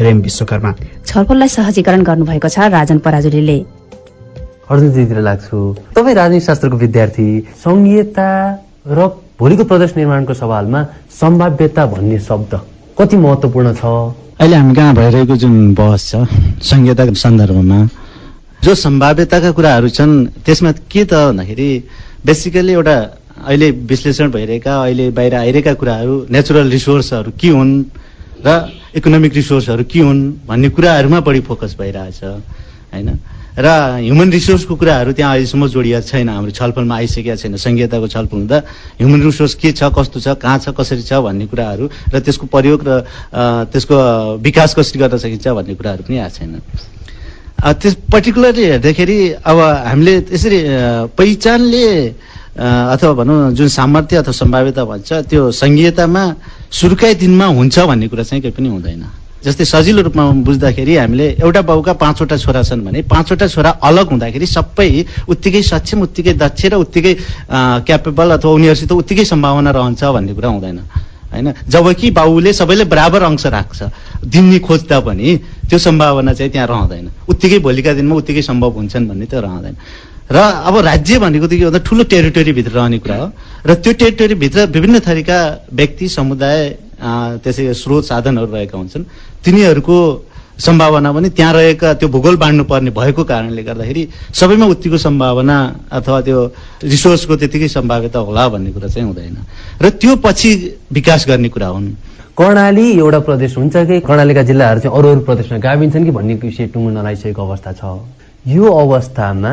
RAM Vishwakarma. छलफललाई सहजीकरण गर्नुभएको छ राजन पराजुलीले। अर्जुनजीतिर लाग्छु तपाईँ राजनीति शास्त्रको विद्यार्थी सङ्घीयता र भोलिको प्रदेश निर्माणको सवालमा सम्भाव्यता भन्ने शब्द कति महत्त्वपूर्ण छ? अहिले हामी कहाँ भइरहेको जुन बहस छ संहिताको सन्दर्भमा जो सम्भाव्यताका कुराहरू छन् त्यसमा के त भन्दाखेरि बेसिकली एउटा अहिले विश्लेषण भइरहेका अहिले बाहिर आइरहेका कुराहरू नेचुरल रिसोर्सहरू के हुन् र इकोनोमिक रिसोर्सहरू के हुन् भन्ने कुराहरूमा बढी फोकस भइरहेछ होइन? र ह्युमन रिसोर्सको कुराहरू त्यहाँ अहिलेसम्म जोडिएको छैन। हाम्रो छलफलमा आइसकेका छैन। संहिताको छलफल हुँदा ह्युमन रिसोर्स के छ कस्तो छ कहाँ छ कसरी छ भन्ने कुराहरू र त्यसको प्रयोग र त्यसको विकास कसरी गर्न सकिन्छ भन्ने कुराहरू पनि आएको छैन। त्यस पर्टिकुलरली हेर्दाखेरि अब हामीले त्यसरी पहिचानले अथवा भनौँ जुन सामर्थ्य अथवा सम्भाव्यता भन्छ त्यो सङ्घीयतामा सुरुकै दिनमा हुन्छ भन्ने कुरा चाहिँ केही पनि हुँदैन। जस्तै सजिलो रूपमा बुझ्दाखेरि हामीले एउटा बाउका पाँचवटा छोरा छन् भने पाँचवटा छोरा अलग हुँदाखेरि सबै उत्तिकै सक्षम उत्तिकै दक्ष र उत्तिकै क्यापेबल अथवा उनीहरूसित उत्तिकै सम्भावना रहन्छ भन्ने कुरा हुँदैन। होइन? जबकि बाउले सबैले बराबर अंश राख्छ। दिन्ने खोज्दा पनि त्यो सम्भावना चाहिँ त्यहाँ रहँदैन। उत्तिकै भोलिका दिनमा उत्तिकै सम्भव हुन्छन् भन्ने त्यो रहँदैन। र अब राज्य भनेको त के भन्दा ठुलो टेरिटोरीभित्र रहने कुरा हो। र त्यो टेरिटोरीभित्र विभिन्न थरीका व्यक्ति समुदाय त्यसै स्रोत साधनहरू रहेका हुन्छन्। तिनीहरूको सम्भावना पनि त्यहाँ रहेका त्यो भूगोल बाँड्नु पर्ने भएको कारणले गर्दाखेरि सबैमा उत्तिको सम्भावना अथवा त्यो रिसोर्सको त्यतिकै सम्भाव्यता होला भन्ने कुरा चाहिँ हुँदैन। र त्यो पछि विकास गर्ने कुरा हुन्। कर्णाली एउटा प्रदेश हुन्छ कि? कर्णालीका जिल्लाहरू चाहिँ अरू अरू प्रदेशमा गाभिन्छन् कि भन्ने विषय टुङ्गो नलाइसकेको अवस्था छ। यो अवस्थामा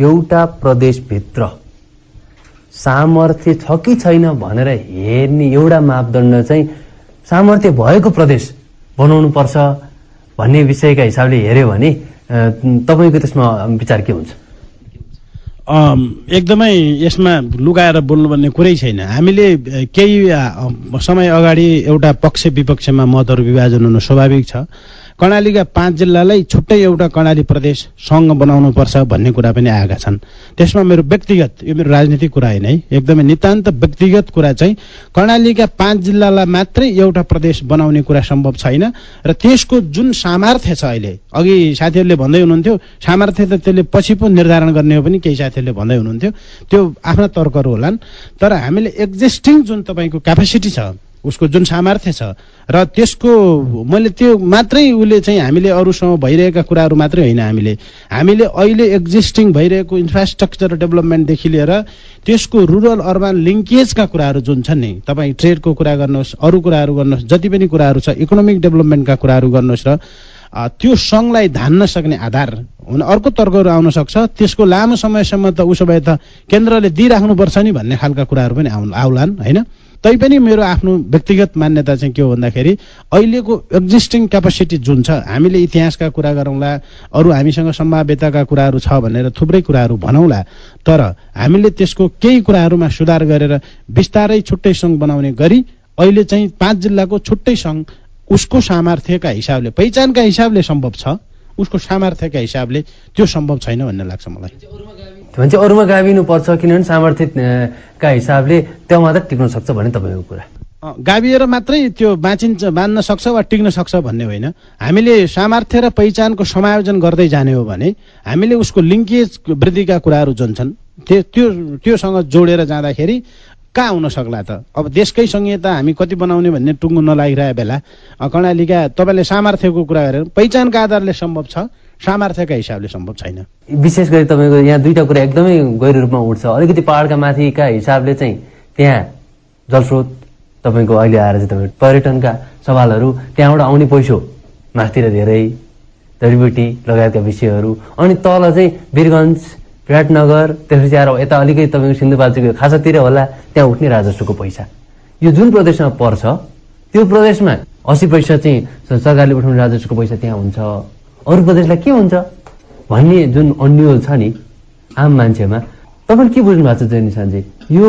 एउटा प्रदेशभित्र सामर्थ्य छ कि छैन भनेर हेर्ने एउटा मापदण्ड चाहिँ सामर्थ्य भएको प्रदेश बनाउनु पर्छ भन्ने विषयका हिसाबले हेऱ्यो भने तपाईँको त्यसमा विचार के हुन्छ? एकदमै यसमा लुगाएर बोल्नु भन्ने कुरै छैन। हामीले केही समय अगाडि एउटा पक्ष विपक्षमा मतहरू विभाजन हुनु स्वाभाविक छ। कर्णालीका पाँच जिल्लालाई छुट्टै एउटा कर्णाली प्रदेश सङ्घ बनाउनु पर्छ भन्ने कुरा पनि आएका छन्। त्यसमा मेरो व्यक्तिगत यो मेरो राजनीतिक कुरा होइन है। एकदमै नितान्त व्यक्तिगत कुरा चाहिँ कर्णालीका पाँच जिल्लालाई मात्रै एउटा प्रदेश बनाउने कुरा सम्भव छैन र त्यसको जुन सामर्थ्य छ अहिले अघि साथीहरूले भन्दै हुनुहुन्थ्यो सामर्थ्य त त्यसले पछि पो निर्धारण गर्ने हो पनि केही साथीहरूले भन्दै हुनुहुन्थ्यो। त्यो आफ्ना तर्कहरू होलान्। तर हामीले एक्जिस्टिङ जुन तपाईँको क्यापेसिटी छ उसको जुन सामर्थ्य छ। र त्यसको मैले त्यो मात्रै उसले चाहिँ हामीले अरूसँग भइरहेका कुराहरू मात्रै होइन हामीले। हामीले अहिले एक्जिस्टिङ भइरहेको इन्फ्रास्ट्रक्चर डेभलपमेन्टदेखि लिएर त्यसको रुरल अर्बन लिङ्केजका कुराहरू जुन छन् नि तपाईँ ट्रेडको कुरा गर्नुहोस् अरू कुराहरू गर्नुहोस् जति पनि कुराहरू छ इकोनोमिक डेभलपमेन्टका कुराहरू गर्नुहोस् र त्यो सङ्घलाई धान्न सक्ने आधार हुन अर्को तर्कहरू आउन सक्छ। त्यसको लामो समयसम्म त उसो भए त केन्द्रले दिइराख्नुपर्छ नि भन्ने खालका कुराहरू पनि आउलान् होइन? तैपनि मेरो आफ्नो व्यक्तिगत मान्यता चाहिँ के हो भन्दाखेरि अहिलेको एक्जिस्टिङ क्यापासिटी जुन छ हामीले इतिहासका कुरा गरौँला अरू हामीसँग सम्भाव्यताका कुराहरू छ भनेर थुप्रै कुराहरू भनौँला तर हामीले त्यसको केही कुराहरूमा सुधार गरेर बिस्तारै छुट्टै सङ्घ बनाउने गरी अहिले चाहिँ पाँच जिल्लाको छुट्टै सङ्घ उसको सामर्थ्यका हिसाबले पहिचानका हिसाबले सम्भव छ उसको सामर्थ्यका हिसाबले त्यो सम्भव छैन भन्ने लाग्छ मलाई। भने चाहिँ अरूमा गाभिनु पर्छ किनभने सामर्थ्यका हिसाबले त्यो मात्रै टिक्न सक्छ भन्ने तपाईँको कुरा। गाभिएर मात्रै त्यो बाँचिन्छ बाँध्न सक्छ वा टिक्न सक्छ भन्ने होइन। हामीले सामर्थ्य र पहिचानको समायोजन गर्दै जाने हो भने हामीले उसको लिङ्केज वृद्धिका कुराहरू जुन छन् त्यो त्यो त्योसँग जोडेर जाँदाखेरि कहाँ हुन सक्ला त? अब देशकै संहिता हामी कति बनाउने भन्ने टुङ्गो नलागिरहेको बेला कर्णालीका तपाईँले सामर्थ्यको कुरा गरेर पहिचानका आधारले सम्भव छ। सामर्थ्यका हिसाबले सम्भव छैन। विशेष गरी तपाईँको यहाँ दुईवटा कुरा एकदमै गहिरो रूपमा उठ्छ। अलिकति पहाडका माथिका हिसाबले चाहिँ त्यहाँ जलस्रोत तपाईँको अहिले आएर चाहिँ तपाईँ पर्यटनका सवालहरू त्यहाँबाट आउने पैसो माथितिर धेरै जडीबुटी लगायतका विषयहरू अनि तल चाहिँ वीरगन्ज विराटनगर त्यसपछि आएर यता अलिकति तपाईँको सिन्धुपाल्चोको खासातिर होला त्यहाँ उठ्ने राजस्वको पैसा। यो जुन प्रदेशमा पर्छ त्यो प्रदेशमा असी पैसा चाहिँ सरकारले उठाउने राजस्वको पैसा त्यहाँ हुन्छ। अरू प्रदेशलाई के हुन्छ? भन्ने जुन अन्यल छ नि आम मान्छेमा तपाईँले के बुझ्नु भएको छ जय निशानजी यो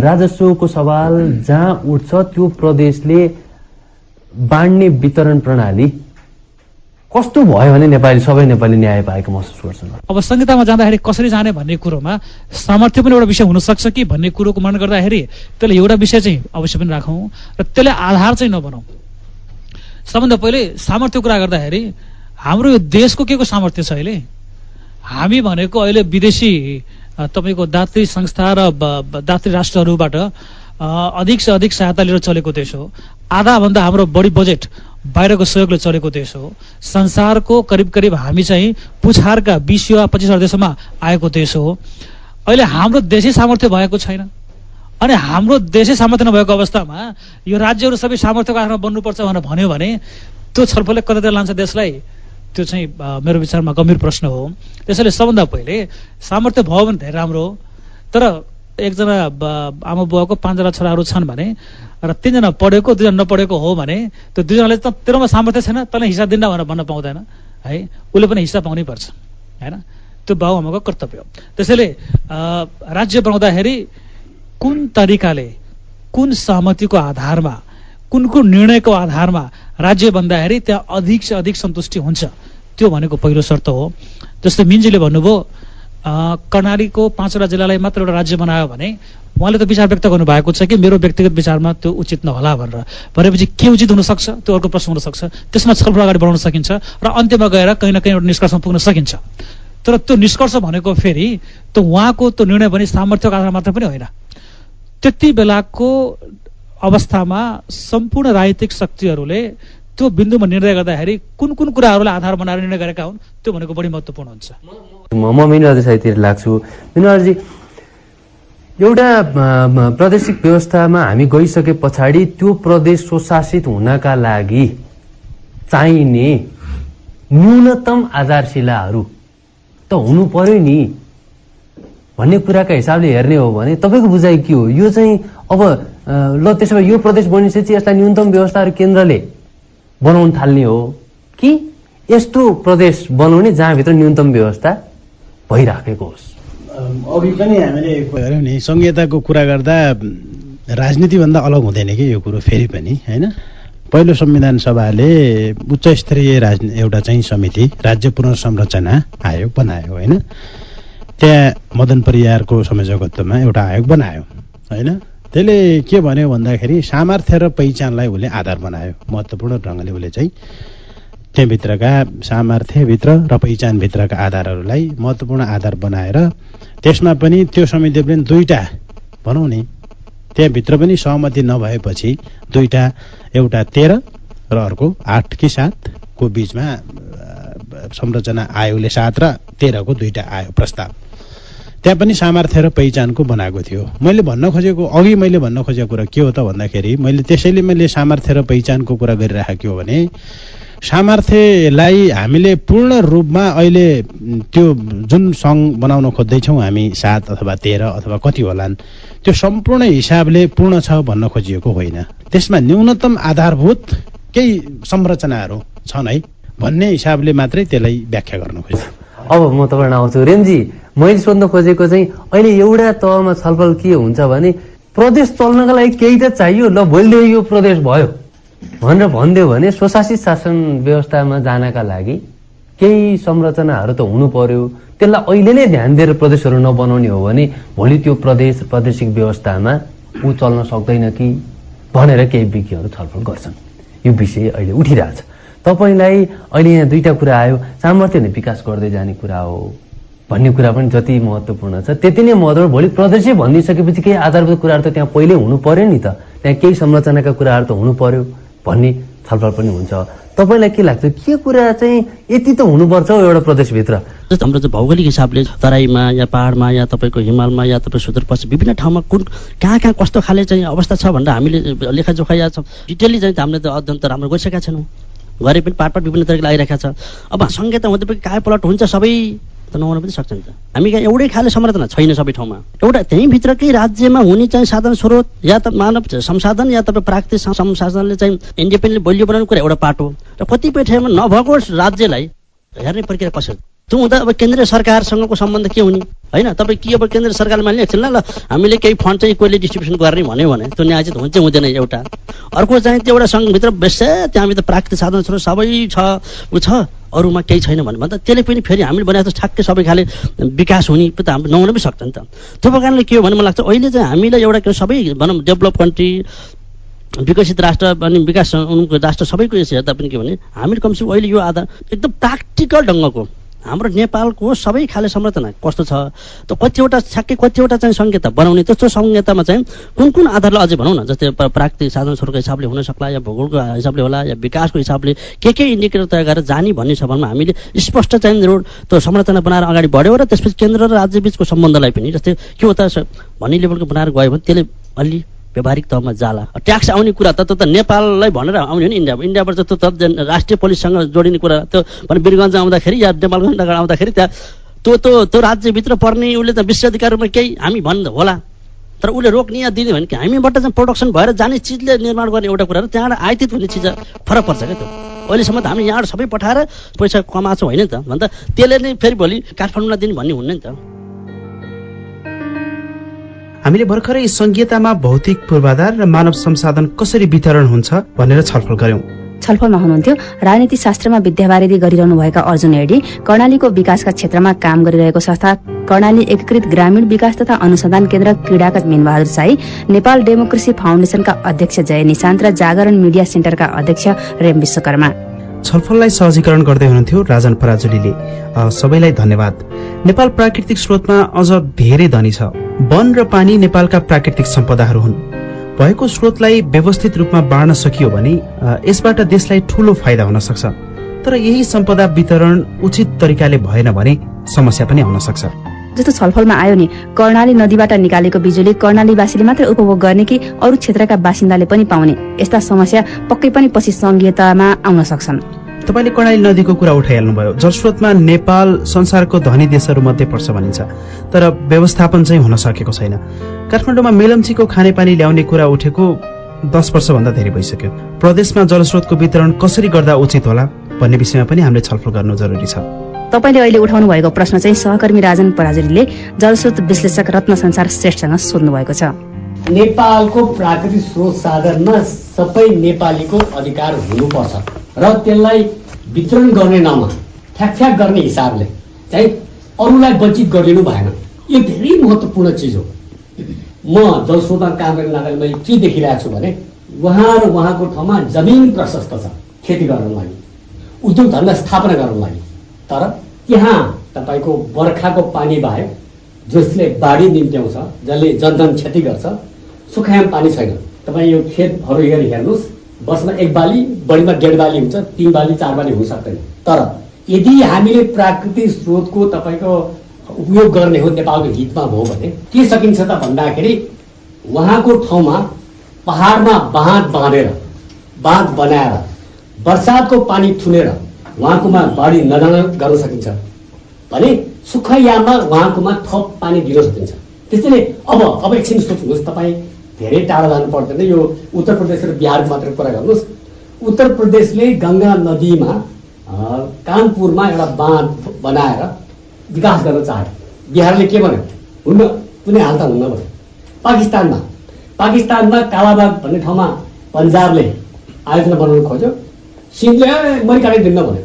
राजस्वको सवाल जहाँ उठ्छ त्यो प्रदेशले बाँड्ने वितरण प्रणाली कस्तो भयो भने नेपाली सबै नेपाली न्याय पाएको महसुस गर्छन्? अब संहितामा जाँदाखेरि कसरी जाने भन्ने कुरोमा सामर्थ्य पनि एउटा विषय हुनसक्छ कि भन्ने कुरोको मन गर्दाखेरि त्यसले एउटा विषय चाहिँ अवश्य पनि राखौँ र त्यसले आधार चाहिँ नबनाऊ सबभन्दा पहिले सामर्थ्यको कुरा गर्दाखेरि हाम्रो यो देशको के को सामर्थ्य छ अहिले? हामी भनेको अहिले विदेशी तपाईँको दात्री संस्था र दात्री राष्ट्रहरूबाट अधिक से अधिक सहायता लिएर चलेको देश हो। आधाभन्दा हाम्रो बढी बजेट बाहिरको सहयोगले चलेको देश हो। संसारको करिब करिब हामी चाहिँ पुछारका बिस वा पच्चिसवटा देशमा आएको देश हो। अहिले हाम्रो देशै सामर्थ्य भएको छैन। अनि हाम्रो देशै सामर्थ्य नभएको अवस्थामा यो राज्यहरू सबै सामर्थ्यको आधारमा बन्नुपर्छ भनेर भन्यो भने त्यो छलफलले कतातिर लान्छ देशलाई? त्यो चाहिँ मेरो विचारमा गम्भीर प्रश्न हो। त्यसैले सबभन्दा पहिले सामर्थ्य भयो भने धेरै राम्रो हो। तर एकजना आमा बुवाको पाँचजना छोराहरू छन् भने र तिनजना पढेको दुईजना नपढेको हो भने त्यो दुईजनाले त तेरोमा सामर्थ्य छैन तँलाई हिस्सा दिन्न भनेर भन्न पाउँदैन है? उसले पनि हिस्सा पाउनै पर्छ होइन? त्यो बाउ आमाको कर्तव्य हो। त्यसैले राज्य बनाउँदाखेरि कुन तरिकाले कुन सहमतिको आधारमा कुन कुन निर्णयको आधारमा राज्य भन्दाखेरि त्यहाँ अधिक से अधिक सन्तुष्टि हुन्छ। त्यो भनेको पहिलो शर्त हो। जस्तै मिन्जीले भन्नुभयो कर्णालीको पाँचवटा जिल्लालाई मात्र एउटा राज्य बनायो भने उहाँले त विचार व्यक्त गर्नुभएको छ कि मेरो व्यक्तिगत विचारमा त्यो उचित नहोला भनेर। भनेपछि के उचित हुनसक्छ? त्यो अर्को प्रश्न हुनसक्छ। त्यसमा छलफल अगाडि बढाउन सकिन्छ र अन्त्यमा गएर कहीँ न कहीँ एउटा निष्कर्षमा पुग्न सकिन्छ। तर त्यो निष्कर्ष भनेको फेरि त्यो उहाँको त्यो निर्णय भने सामर्थ्यको आधार मात्र पनि होइन। त्यति बेलाको अवस्थामा सम्पूर्ण राजनीतिक शक्तिहरूले त्यो बिन्दुमा निर्णय गर्दाखेरि कुन कुन कुराहरूलाई आधार बनाएर निर्णय गरेका हुन् त्यो भनेको बढी महत्त्वपूर्ण हुन्छ। म मिनुराज साईतिर लाग्छु। मिनुराजी एउटा प्रादेशिक व्यवस्थामा हामी गइसके पछाडि त्यो प्रदेश स्वशासित हुनका लागि चाहिने न्यूनतम आधारशिलाहरू त हुनु पर्यो नि। भन्ने कुराका हिसाबले हेर्ने हो भने तपाईँको बुझाइ के हो? यो चाहिँ अब ल त्यसो भए यो प्रदेश बनिसकेपछि यसलाई न्यूनतम व्यवस्थाहरू केन्द्रले बनाउन थाल्ने हो। कि यस्तो प्रदेश बनाउने जहाँभित्र न्यूनतम व्यवस्था भइराखेको होस्? अघि पनि हामीले हेऱ्यौँ नि संहिताको कुरा गर्दा राजनीतिभन्दा अलग हुँदैन कि यो कुरो फेरि पनि होइन? पहिलो संविधान सभाले उच्च स्तरीय राज एउटा चाहिँ समिति राज्य पुनर्संरचना आयोग बनायो होइन? त्यहाँ मदन परियारको संयोजकत्वमा एउटा आयोग बनायो होइन? त्यसले के भन्यो भन्दाखेरि सामर्थ्य र पहिचानलाई उसले आधार बनायो। महत्त्वपूर्ण ढङ्गले उसले चाहिँ त्यहाँभित्रका सामर्थ्यभित्र र पहिचानभित्रका आधारहरूलाई महत्त्वपूर्ण आधार बनाएर त्यसमा पनि त्यो समिति पनि दुईटा भनौँ नि त्यहाँभित्र पनि सहमति नभएपछि दुईटा एउटा तेह्र र अर्को आठ कि सातको बिचमा संरचना आयोगले सात र तेह्रको दुईटा आयो प्रस्ताव। त्यहाँ पनि सामर्थ्य र पहिचानको बनाएको थियो। मैले भन्न खोजेको अघि मैले भन्न खोजेको कुरा के हो त भन्दाखेरि मैले त्यसैले मैले सामर्थ्य र पहिचानको कुरा गरिराखेको हो भने सामर्थ्यलाई हामीले पूर्ण रूपमा अहिले त्यो जुन सङ्घ बनाउन खोज्दैछौँ हामी सात अथवा तेह्र अथवा कति होलान् त्यो सम्पूर्ण हिसाबले पूर्ण छ भन्न खोजिएको होइन। त्यसमा न्यूनतम आधारभूत केही संरचनाहरू छन् है। भन्ने हिसाबले मात्रै त्यसलाई व्याख्या गर्न खोजेको अब म तपाईँलाई आउँछु। रेमजी मैले सोध्न खोजेको चाहिँ अहिले एउटा तहमा छलफल के हुन्छ भने प्रदेश चल्नका लागि केही त चाहियो। ल भोलिदेखि यो प्रदेश भयो। भनेर भनिदियो भने स्वशासित शासन व्यवस्थामा जानका लागि केही संरचनाहरू त हुनु पर्यो। त्यसलाई अहिले नै ध्यान दिएर प्रदेशहरू नबनाउने हो भने भोलि त्यो प्रदेश प्रादेशिक व्यवस्थामा ऊ चल्न सक्दैन कि भनेर केही विज्ञहरू छलफल गर्छन्। यो विषय अहिले उठिरहेछ। तपाईँलाई अहिले यहाँ दुईटा कुरा आयो सामर्थ्य नै विकास गर्दै जाने कुरा हो भन्ने कुरा पनि जति महत्त्वपूर्ण छ। त्यति नै महत्त्वपूर्ण। भोलि प्रदेशै भनिदिइसकेपछि केही आधारभूत कुराहरू त त्यहाँ पहिल्यै हुनु पर्यो नि त। त्यहाँ केही संरचनाका कुराहरू त हुनु पर्यो भन्ने छलफल पनि हुन्छ। तपाईँलाई के लाग्छ? के कुरा चाहिँ यति त हुनुपर्छ हौ एउटा प्रदेशभित्र? जस्तो हाम्रो चाहिँ भौगोलिक हिसाबले तराईमा या पाहाडमा या तपाईँको हिमालमा या तपाईँ सुदूरपश्चिम विभिन्न ठाउँमा कुन कहाँ कहाँ कस्तो खाले चाहिँ अवस्था छ भनेर हामीले लेखाजोखा या छ। डिटेली चाहिँ हामीले त अध्ययन त राम्रो गरिसकेका छैनौँ। गरे पनि पाटपाट विभिन्न तरिकाले आइरहेका छ। अब संहिता हुँदै पनि काय पलट हुन्छ सबै त नहुन पनि सक्छ नि त। हामी कहाँ एउटै खाले संरचना छैन सबै ठाउँमा। एउटा त्यहीँभित्रकै राज्यमा हुने चाहिँ साधन स्रोत या त मानव संसाधन या तपाईँ प्राकृतिक संसाधनले चाहिँ इन्डिपेन्डेन्ट बलियो बनाउने कुरा एउटा पाटो। र कतिपय ठाउँमा नभएको राज्यलाई हेर्ने प्रक्रिया कसरी? त्यो हुँदा अब केन्द्रीय सरकारसँगको सम्बन्ध के हुने? होइन तपाईँ के अब केन्द्र सरकारले मान्ने एकछिन ल। हामीले केही फन्ड चाहिँ कोहीले डिस्ट्रिब्युसन गर्ने भन्यो भने त्यो न्याय चाहिँ हुन्छ हुँदैन एउटा। अर्को चाहिँ त्यो एउटा सङ्घभित्र बेस त्यहाँभित्र प्राकृतिक साधन स्रोत सबै छ। ऊ छ अरूमा केही छैन भने भन्दा त्यसले पनि फेरि हामीले बनाएको ठ्याक्कै सबै खाले विकास हुने त हाम्रो नहुन पनि सक्छ नि त। त्यो कारणले के हो भने मलाई लाग्छ अहिले चाहिँ हामीलाई एउटा सबै भनौँ डेभलप कन्ट्री विकसित राष्ट्र अनि विकास राष्ट्र सबैको यसो हेर्दा पनि के भने हामी कमसेकम अहिले यो आधार एकदम प्र्याक्टिकल ढङ्गको हाम्रो नेपालको सबै खाले संरचना। कस्तो छ? त कतिवटा ठ्याक्कै कतिवटा चाहिँ संहिता बनाउने त्यस्तो संहितामा चाहिँ कुन कुन आधारले अझै भनौँ न? जस्तै प्र- प्राकृतिक साधन स्रोतको हिसाबले हुन सक्ला या भूगोलको हिसाबले होला या विकासको हिसाबले के के इन्डिकेटर तय गरेर जाने भन्ने भने हामीले स्पष्ट चाहिँ रोड त्यो संरचना बनाएर अगाडि बढ्यो र त्यसपछि केन्द्र र राज्य बिचको सम्बन्धलाई पनि जस्तै के हो त भन्ने लेभलको बनाएर गयो भने त्यसले अलि व्यावहारिक तहमा जाला। ट्याक्स आउने कुरा त त नेपाललाई भनेर आउने हो नि इन्डिया इन्डियाबाट त त राष्ट्रिय पुलिससँग जोडिने कुरा त्यो भने वीरगञ्ज आउँदाखेरि या नेपालगञ्ज नगर आउँदाखेरि त्यहाँ त्यो त्यो त्यो राज्यभित्र पर्ने उसले त विश्वाधिकारमा केही हामी भन् होला। तर उसले रोक्ने या दिने भने कि? हामीबाट चाहिँ प्रोडक्सन भएर जाने चिजले निर्माण गर्ने एउटा कुरा र त्यहाँबाट आयातित हुने चिज फरक पर्छ क्या त्यो। अहिलेसम्म त हामी यहाँबाट सबै पठाएर पैसा कमाएको होइन नि त। भन्दा त्यसले नै फेरि भोलि काठमाडौँलाई दिने भन्ने हुन्न नि त। हामीले भर्खरै संघीयतामा भौतिक पूर्वाधार र मानव संसाधन कसरी वितरण हुन्छ भनेर छलफल गर्यौं। छलफलमा हुनुहुन्थ्यो राजनीति शास्त्रमा विद्यावारिधि गरिरहनु भएका अर्जुन एडी कर्णालीको विकासका क्षेत्रमा काम गरिरहेको संस्था कर्णाली एकीकृत ग्रामीण विकास तथा अनुसन्धान केन्द्र क्रीडाका मिनबहादुर साई नेपाल डेमोक्रेसी फाउन्डेसनका अध्यक्ष जय निशान्त र जागरण मिडिया सेन्टरका अध्यक्ष रेम विश्वकर्मा। छलफललाई सहजीकरण गर्दै हुनुहुन्थ्यो राजन पराजुलीले। सबैलाई धन्यवाद। नेपाल प्राकृतिक स्रोतमा अझ धेरै धनी छ। वन र पानी नेपालका प्राकृतिक सम्पदाहरू हुन्। भएको स्रोतलाई व्यवस्थित रूपमा बाँड्न सकियो भने यसबाट देशलाई ठूलो फाइदा हुन सक्छ। तर यही सम्पदा वितरण उचित तरिकाले भएन भने समस्या पनि आउन सक्छ। जस्तो छलफलमा आयो नि कर्णाली नदीबाट निकालेको बिजुली कर्णालीवासीले मात्रै उपभोग गर्ने कि अरू क्षेत्रका बासिन्दाले पनि पाउने? यस्ता समस्या पक्कै पनि पछि संघीयतामा आउन सक्छन्। तपाईँले कर्णाली नदीको कुरा उठाइहाल्नुभयो। जलस्रोतमा नेपाल संसारको धनी देशहरू मध्ये पर्छ भनिन्छ। तर व्यवस्थापन चाहिँ हुन सकेको छैन। काठमाडौँमा मेलम्चीको खानेपानी ल्याउने कुरा उठेको दस वर्षभन्दा धेरै भइसक्यो। प्रदेशमा जलस्रोतको वितरण कसरी गर्दा उचित होला भन्ने विषयमा पनि हामीले छलफल गर्नु जरुरी छ। तपाईँले अहिले उठाउनु भएको प्रश्न चाहिँ सहकर्मी राजन पराजुलीले जलस्रोत विश्लेषक रत्न संसार श्रेष्ठसँग सोध्नु भएको छ। नेपालको प्राकृतिक स्रोत साधनमा सबै नेपालीको अधिकार हुनुपर्छ र त्यसलाई वितरण गर्ने नाममा ठ्याकठ्याक गर्ने हिसाबले चाहिँ अरूलाई वञ्चित गरिदिनु भएन। यो धेरै महत्त्वपूर्ण चिज हो। म जलस्रोतमा काम गर्ने नाताले मैले के देखिरहेको छु भने उहाँ र उहाँको ठाउँमा जमिन प्रशस्त छ खेती गर्नको लागि उद्योग धन्दा स्थापना गर्नको लागि। तर त्यहाँ तपाईँको बर्खाको पानी बाहेक जसले बाढी निम्त्याउँछ जसले जनधन क्षति गर्छ सुखायाम पानी छैन। तपाईँ यो खेतहरू हेर हेर्नुहोस्। वर्षमा एक बाली बढीमा डेढ बाली हुन्छ तिन बाली चार बाली हुन सक्दैन। तर यदि हामीले प्राकृतिक स्रोतको तपाईँको उपयोग गर्ने हो नेपालको हितमा हो भने के सकिन्छ त भन्दाखेरि उहाँको ठाउँमा पहाडमा बाँध बाँधेर बाँध बनाएर वर्षातको पानी थुनेर उहाँकोमा बाढी नजान गर्न सकिन्छ। भने सुखयाममा उहाँकोमा थप पानी दिन सकिन्छ। त्यसैले अब अब एकछिन सोच्नुहोस् तपाईँ धेरै टाढा जानु पर्दैन यो उत्तर प्रदेश र बिहारको मात्र कुरा गर्नुहोस्। उत्तर प्रदेशले गङ्गा नदीमा कानपुरमा एउटा बाँध बनाएर विकास गर्न चाह्यो बिहारले के भन्यो? हुन्न कुनै हाल त हुन्न भन्यो। पाकिस्तानमा पाकिस्तानमा कालाबाग भन्ने ठाउँमा पन्जाबले आयोजना बनाउनु खोज्यो। सिंहले "ए, मैले काटिदिन्न भन्यो।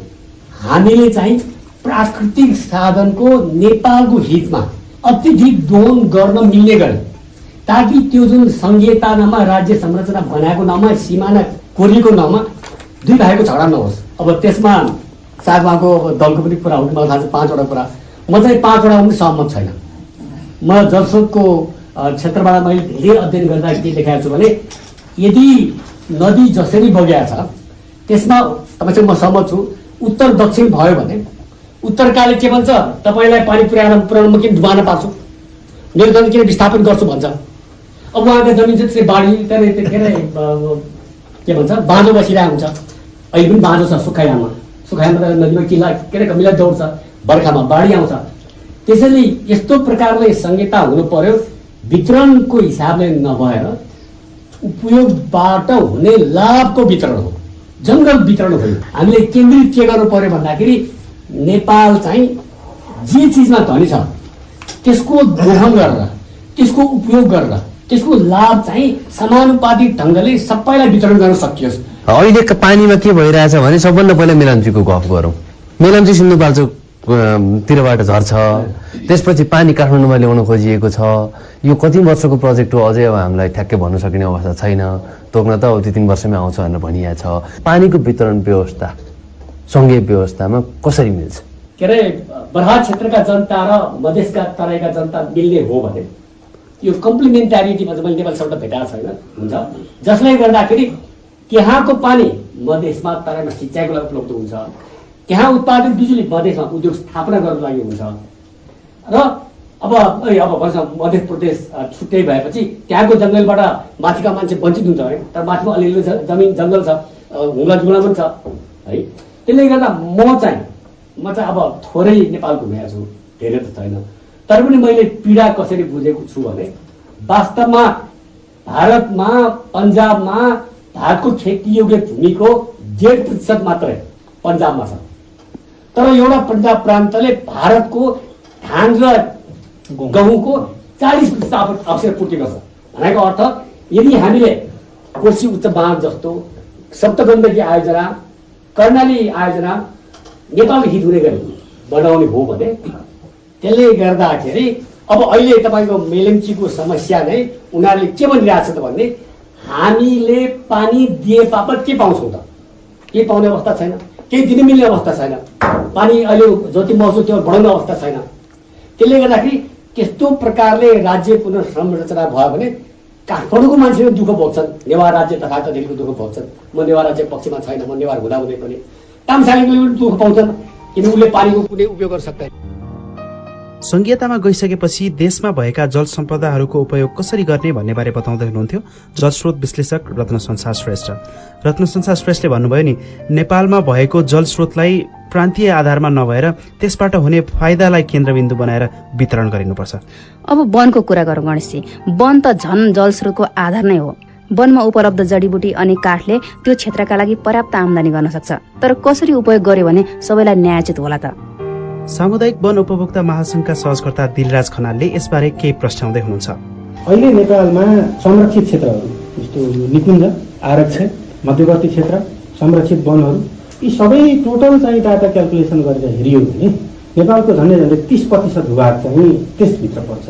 हामीले चाहिँ प्राकृतिक साधनको नेपालको हितमा अत्यधिक दोहन गर्न मिल्ने गरे ताकि त्यो जुन संहिता नाममा राज्य संरचना बनाएको नाममा सिमाना कोरीको नाममा दुई भाइको झगडा नहोस्। अब त्यसमा सायद अब दलको पनि कुरा हो कि मलाई थाहा छ पाँचवटा कुरा। म चाहिँ पाँचवटा पनि सहमत छैन। म अ, क्षेत्रबाट मैले धेरै अध्ययन गर्दा के देखाएको छु भने यदि नदी जसरी बगेको छ त्यसमा तपाईँसँग म सहमत छु उत्तर दक्षिण भयो भने उत्तरकाले के भन्छ? तपाईँलाई पानी पुर्याएर पुर्याउनु म किन डुबान पार्छु? मेरो जमिन किन विस्थापन गर्छु भन्छ। अब उहाँको जमिन चाहिँ त्यसरी बाढी त्यहाँनिर के अरे के भन्छ? बाँझो बसिरहेको हुन्छ। अहिले पनि बाँझो छ सुखायाममा सुखायाममा त नदीमा किल्ला के अरे कमिला दौड्छ बर्खामा बाढी आउँछ। त्यसैले यस्तो प्रकारले संहिता हुनु पर्यो। वितरणको हिसाबले नभएर उपयोगबाट हुने लाभको वितरण हो। जङ्गल वितरण होइन हामीले केन्द्रित के गर्नु पर्यो भन्दाखेरि नेपाल चाहिँ जे चिजमा धनी छ। त्यसको दोहन गरेर त्यसको उपयोग गरेर त्यसको लाभ चाहिँ समानुपातिक ढङ्गले सबैलाई वितरण गर्न सकियोस्। अहिले पानीमा के भइरहेछ भने सबभन्दा पहिला मेलम्चीको गफ गरौँ। मेलम्ची सिन्धुपाल्चोक अम, तिरबाट झर्छ। त्यसपछि पानी काठमाडौँमा ल्याउन खोजिएको छ। यो कति वर्षको प्रोजेक्ट हो? अझै अब हामीलाई ठ्याक्कै भन्न सकिने अवस्था छैन। तोक्न त अब दुई तिन वर्षमै आउँछ भनेर भनिएको छ। पानीको वितरण व्यवस्था। सङ्घीय व्यवस्थामा कसरी मिल्छ? के अरे क्षेत्रका जनता र मधेसका तराईका जनता मिल्ने हो भने यो कम्प्लिमेन्टारिटीमा चाहिँ मैले नेपाली शब्द भेटाएको छैन हुन्छ? जसले गर्दाखेरि त्यहाँको पानी मधेसमा तराईमा सिँचाइको लागि उपलब्ध हुन्छ। त्यहाँ उत्पादित बिजुली मधेसमा उद्योग स्थापना गर्नको लागि हुन्छ। र अब अब भन्छ मध्य प्रदेश छुट्टै भएपछि त्यहाँको जङ्गलबाट माथिका मान्छे वञ्चित हुन्छ है तर माथिमा अलिअलि जमिन जङ्गल छ अ, हुँला जुङ्ला पनि छ है? त्यसले गर्दा म चाहिँ म चाहिँ अब थोरै नेपाल घुमेको छु धेरै त छैन। तर पनि मैले पीडा कसरी बुझेको छु भने वास्तवमा भारतमा पन्जाबमा भारतको खेतीयोग्य भूमिको डेढ प्रतिशत मात्रै पन्जाबमा छ। तर एउटा पन्जाब प्रान्तले भारतको धान र गहुँको चालिस प्रतिशत आवश्यक पूर्ति गर्छ भनेको अर्थ यदि हामीले कोशी उच्च बाँध जस्तो सप्तगण्डकी आयोजना कर्णाली आयोजना नेपालको हित हुने गरी बनाउने हो भने त्यसले गर्दाखेरि अब अहिले तपाईँको मेलेम्चीको समस्या नै उनीहरूले के भनिरहेको छ त भने हामीले पानी दिए बापत के पाउँछौँ त? केही पाउने अवस्था छैन केही दिन मिल्ने अवस्था छैन पानी अहिले जति महसुस त्यो बढाउने अवस्था छैन। त्यसले गर्दाखेरि त्यस्तो प्रकारले राज्य पुनर्संरचना भयो भने काठमाडौँको मान्छेले दुःख भोग्छन् नेवार राज्य तथाकथितको दुःख भोग्छन् म नेवार राज्य पक्षमा छैन म नेवार हुँदा हुँदै पनि कामसालीले पनि दुःख पाउँछन् किन उसले पानीको कुनै उपयोग गर्न सक्दैन संघीयतामा गइसकेपछि देशमा भएका जल सम्पदाहरूको उपयोग कसरी गर्ने भन्ने बारे बताउँदै हुनुहुन्थ्यो। जलस्रोत विश्लेषक रत्न संसार श्रेष्ठ। रत्न संसार श्रेष्ठले भन्नुभयो नि नेपालमा भएको जल स्रोतलाई प्रान्तीय आधारमा नभएर त्यसबाट हुने फाइदालाई केन्द्रबिन्दु बनाएर वितरण गरिनुपर्छ। अब वनको कुरा गरौँ गणेशजी। वन त झन जलस्रोतको आधार नै हो। वनमा उपलब्ध जडीबुटी अनि काठले त्यो क्षेत्रका लागि पर्याप्त आमदानी गर्न सक्छ। तर कसरी उपयोग गर्यो भने सबैलाई न्यायोचित होला त? सामुदायिक वन उपभोक्ता महासंघका सहजकर्ता दिलराज खनालले यसबारे केही प्रश्नाउँदै हुनुहुन्छ। अहिले नेपालमा संरक्षित क्षेत्रहरू जस्तो निकुञ्ज आरक्षण मध्यवर्ती क्षेत्र संरक्षित वनहरू यी सबै टोटल चाहिँ डाटा क्यालकुलेसन गरेर हेरियो भने नेपालको झन्डै झन्डै तिस प्रतिशत भूभाग चाहिँ त्यसभित्र पर्छ।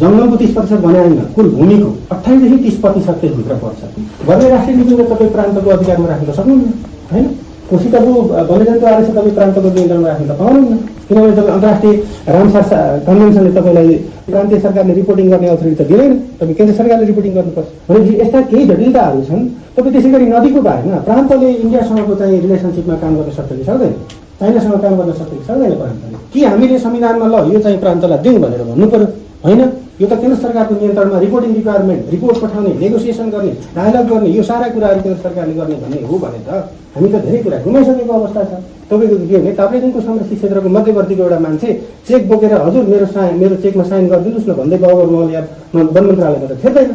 जङ्गलको तिस प्रतिशत होइन कुल भूमिको अठाइसदेखि तिस प्रतिशत त्यसभित्र पर्छ। गर्ने राष्ट्रिय निकुञ्ज तपाईँ प्रान्तको अधिकारमा राख्न सक्नुहुन्न होइन? कोसिकाको वन्यजन्तु आरक्षण तपाईँ प्रान्तको नियन्त्रणमा राख्न त पाउनुहुन्न किनभने तपाईँ अन्तर्राष्ट्रिय रामसार कन्भेन्सनले तपाईँलाई प्रान्तीय सरकारले रिपोर्टिङ गर्ने अथोरिटी त दिँदैन तपाईँ केन्द्र सरकारले रिपोर्टिङ गर्नुपर्छ भनेपछि यस्ता केही जटिलताहरू छन् तपाईँ त्यसै गरी नदीको बारेमा प्रान्तले इन्डियासँगको चाहिँ रिलेसनसिपमा काम गर्न सक्छ कि सक्दैन चाइनासँग काम गर्न सक्छ कि सक्दैन प्रान्तले कि हामीले संविधानमा ल यो चाहिँ प्रान्तलाई दिउँ भनेर भन्नु पर्यो होइन? यो त केन्द्र सरकारको नियन्त्रणमा रिपोर्टिङ रिक्वायरमेन्ट रिपोर्ट पठाउने नेगोसिएसन गर्ने डायलग गर्ने यो सारा कुराहरू केन्द्र सरकारले गर्ने भन्ने हो भने त हामी त धेरै कुरा गुमाइसकेको अवस्था छ। तपाईँको के भने ताप्लेजुङको संरक्षित क्षेत्रको मध्यवर्तीको एउटा मान्छे चेक बोकेर हजुर मेरो साइन मेरो चेकमा साइन गरिदिनुहोस् न भन्दै गभर्नर मल या वन मन्त्रालयमा त थिर्दैन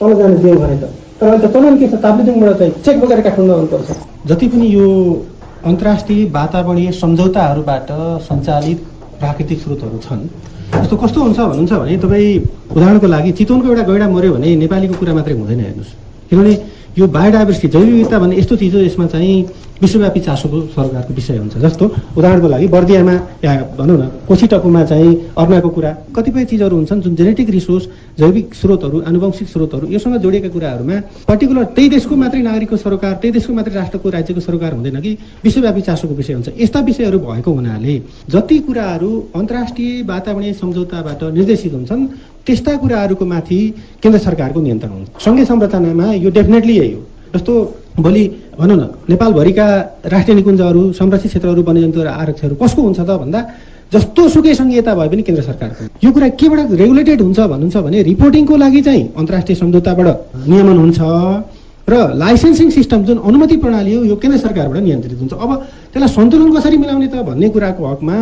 तल जानु दिउँ भने त। तर अहिले त चलन के छ? ताप्लेजुङबाट चाहिँ चेक बोकेर काठमाडौँ आउनुपर्छ। जति पनि यो अन्तर्राष्ट्रिय वातावरणीय सम्झौताहरूबाट सञ्चालित प्राकृतिक स्रोतहरू छन्। जस्तो कस्तो हुन्छ भन्नुहुन्छ भने तपाईँ उदाहरणको लागि चितवनको एउटा गैडा मऱ्यो भने नेपालीको कुरा मात्रै हुँदैन हेर्नुहोस्। किनभने यो बायोडाइभर्सिटी जैव विविधता भन्ने यस्तो चिज हो यसमा चाहिँ विश्वव्यापी चासोको सरकारको विषय हुन्छ जस्तो। उदाहरणको लागि बर्दियामा या भनौँ न कोशी टपुमा चाहिँ अर्नाको कुरा कतिपय चिजहरू हुन्छन् जुन जेनेटिक रिसोर्स जैविक स्रोतहरू आनुवंशिक स्रोतहरू योसँग जोडिएका कुराहरूमा पर्टिकुलर त्यही देशको मात्रै नागरिकको सरकार त्यही देशको मात्रै राष्ट्रको राज्यको सरकार हुँदैन कि विश्वव्यापी चासोको विषय हुन्छ। यस्ता विषयहरू भएको हुनाले जति कुराहरू अन्तर्राष्ट्रिय वातावरणीय सम्झौताबाट निर्देशित हुन्छन् त्यस्ता कुराहरूको माथि केन्द्र सरकारको नियन्त्रण हुन्छ। सङ्घीय संरचनामा यो डेफिनेटली यही हो। जस्तो भोलि भनौँ न नेपालभरिका राष्ट्रिय निकुञ्जहरू संरक्षित क्षेत्रहरू र आरक्षहरू कसको हुन्छ त भन्दा जस्तो सुकै सङ्घीयता भए पनि केन्द्र सरकारको। यो कुरा केबाट रेगुलेटेड हुन्छ भन्नुहुन्छ भने रिपोर्टिङको लागि चाहिँ अन्तर्राष्ट्रिय सम्झौताबाट नियमन हुन्छ। र लाइसेन्सिङ सिस्टम जुन अनुमति प्रणाली हो यो केन्द्र सरकारबाट नियन्त्रित हुन्छ। अब त्यसलाई सन्तुलन कसरी मिलाउने त भन्ने कुराको हकमा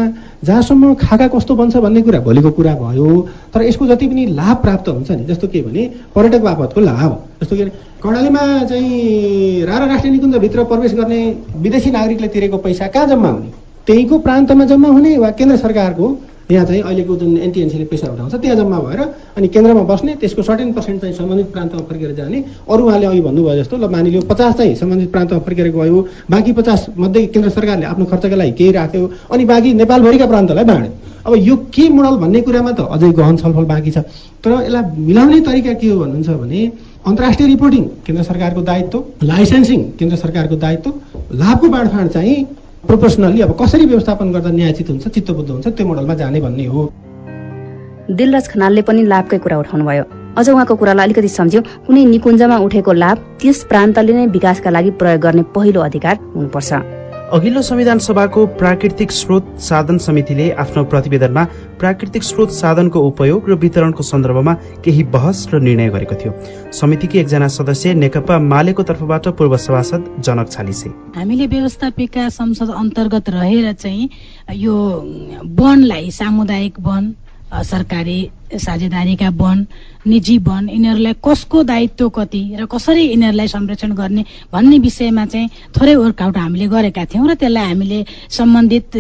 जहाँसम्म खाका कस्तो बन्छ भन्ने कुरा भोलिको कुरा भयो तर यसको जति पनि लाभ प्राप्त हुन्छ नि जस्तो के भने पर्यटक बापतको लाभ। जस्तो के कर्णालीमा चाहिँ रारा राष्ट्रिय निकुञ्जभित्र प्रवेश गर्ने विदेशी नागरिकले तिरेको पैसा कहाँ जम्मा हुने? त्यहीँको प्रान्तमा जम्मा हुने वा केन्द्र सरकारको यहाँ चाहिँ अहिलेको जुन एनटिएनसीले पैसा उठाउँछ त्यहाँ जम्मा भएर अनि केन्द्रमा बस्ने त्यसको सर्टेन पर्सेन्ट चाहिँ सम्बन्धित प्रान्तमा फर्केर जाने अरू उहाँले अघि भन्नुभयो जस्तो ल मानिलियो पचास चाहिँ सम्बन्धित प्रान्तमा फर्केर गयो बाँकी पचास मध्ये केन्द्र सरकारले आफ्नो खर्चका लागि केही राख्यो अनि बाँकी नेपालभरिका प्रान्तलाई बाँड्यो। अब यो के मोडल भन्ने कुरामा त अझै गहन छलफल बाँकी छ। तर यसलाई मिलाउने तरिका के हो भन्नुहुन्छ भने अन्तर्राष्ट्रिय रिपोर्टिङ केन्द्र सरकारको दायित्व लाइसेन्सिङ केन्द्र सरकारको दायित्व लाभको बाँडफाँड चाहिँ प्रोपोर्सनल्ली अब कसरी व्यवस्थापन गर्दा न्यायचित हुन्छ चित्तबुद्ध हुन्छ त्यो मोडलमा जाने भन्ने हो। दिलराज खनालले पनि लाभकै कुरा उठाउनुभयो। अझ उहाँको कुरालाई अलिकति सम्झ्यौँ। कुनै निकुञ्जमा उठेको लाभ त्यस प्रान्तले नै विकासका लागि प्रयोग गर्ने पहिलो अधिकार हुनुपर्छ। अघिल्लो संविधान सभाको प्राकृतिक स्रोत साधन समितिले आफ्नो प्रतिवेदनमा प्राकृतिक स्रोत साधनको उपयोग र वितरणको सन्दर्भमा केही बहस र निर्णय गरेको थियो। समितिकी एकजना सदस्य नेकपा मालेको तर्फबाट पूर्व सभासद जनक छालिसे। हामीले व्यवस्थापिका संसद अन्तर्गत रहेर चाहिँ यो वनलाई सामुदायिक वन सरकारी साझेदारीका वन निजी वन यिनीहरूलाई कसको दायित्व कति र कसरी यिनीहरूलाई संरक्षण गर्ने भन्ने विषयमा चाहिँ थोरै वर्कआउट हामीले गरेका थियौँ र त्यसलाई हामीले सम्बन्धित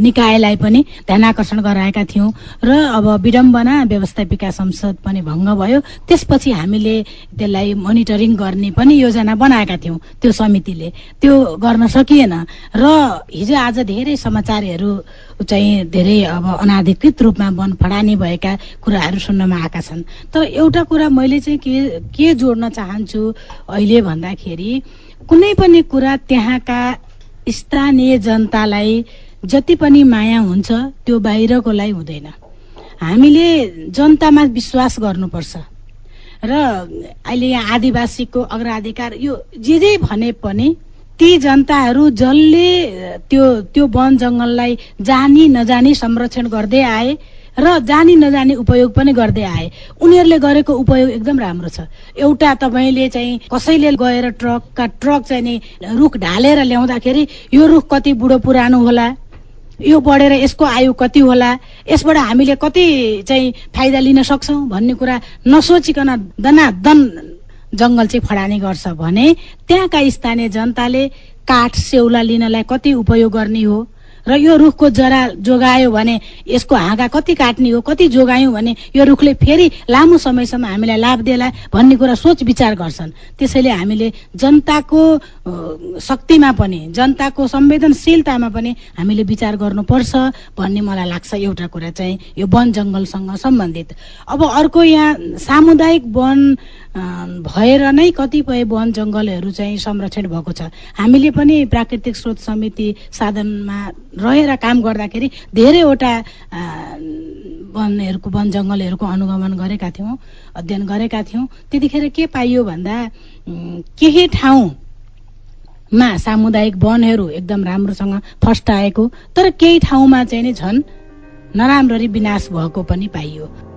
निकायलाई पनि ध्यान आकर्षण गराएका थियौँ र अब विडम्बना व्यवस्थापिका संसद पनि भङ्ग भयो। त्यसपछि हामीले त्यसलाई मोनिटरिङ गर्ने पनि योजना बनाएका थियौँ त्यो समितिले। त्यो गर्न सकिएन र हिजो आज धेरै समाचारहरू चाहिँ धेरै अब अनाधिकृत रूपमा वन फडानी भएका कुराहरू सुन्नमा आएका छन्। तर एउटा कुरा मैले चाहिँ के के जोड्न चाहन्छु अहिले भन्दाखेरि कुनै पनि कुरा त्यहाँका स्थानीय जनतालाई जति पनि माया हुन्छ त्यो बाहिरकोलाई हुँदैन। हामीले जनतामा विश्वास गर्नुपर्छ। र अहिले यहाँ आदिवासीको अग्राधिकार यो जे जे भने पनि ती जनताहरू जसले त्यो त्यो वन जङ्गललाई जानी नजानी संरक्षण गर्दै आए र जानी नजानी उपयोग पनि गर्दै आए। उनीहरूले गरेको उपयोग एकदम राम्रो छ। एउटा तपाईँले चाहिँ कसैले गएर ट्रकका ट्रक चाहिँ नि रुख ढालेर ल्याउँदाखेरि यो रुख कति बुढो पुरानो होला? यो बढेर यसको आयु कति होला? यसबाट हामीले कति चाहिँ फाइदा लिन सक्छौँ भन्ने कुरा नसोचिकन दनादन जङ्गल चाहिँ फडानी गर्छ भने त्यहाँका स्थानीय जनताले काठ सेउला लिनलाई कति उपयोग गर्ने हो? र यो रुखको जरा जोगायो भने यसको हाँगा कति काट्ने हो कति जोगायौँ भने यो रुखले फेरि लामो समयसम्म हामीलाई लाभ देला भन्ने कुरा सोच विचार गर्छन्। त्यसैले हामीले जनताको शक्तिमा पनि जनताको संवेदनशीलतामा पनि हामीले विचार गर्नुपर्छ भन्ने मलाई लाग्छ एउटा कुरा चाहिँ यो वन जङ्गलसँग सम्बन्धित। अब अर्को यहाँ सामुदायिक वन भएर नै कतिपय वन जङ्गलहरू चाहिँ संरक्षण भएको छ। हामीले पनि प्राकृतिक स्रोत समिति साधनमा रहेर काम गर्दाखेरि धेरैवटा वनहरूको वन जङ्गलहरूको अनुगमन गरेका थियौँ अध्ययन गरेका थियौँ। त्यतिखेर के पाइयो भन्दा केही ठाउँमा सामुदायिक वनहरू एकदम राम्रोसँग फस्टाएको तर केही ठाउँमा चाहिँ नि झन् नराम्ररी विनाश भएको पनि पाइयो।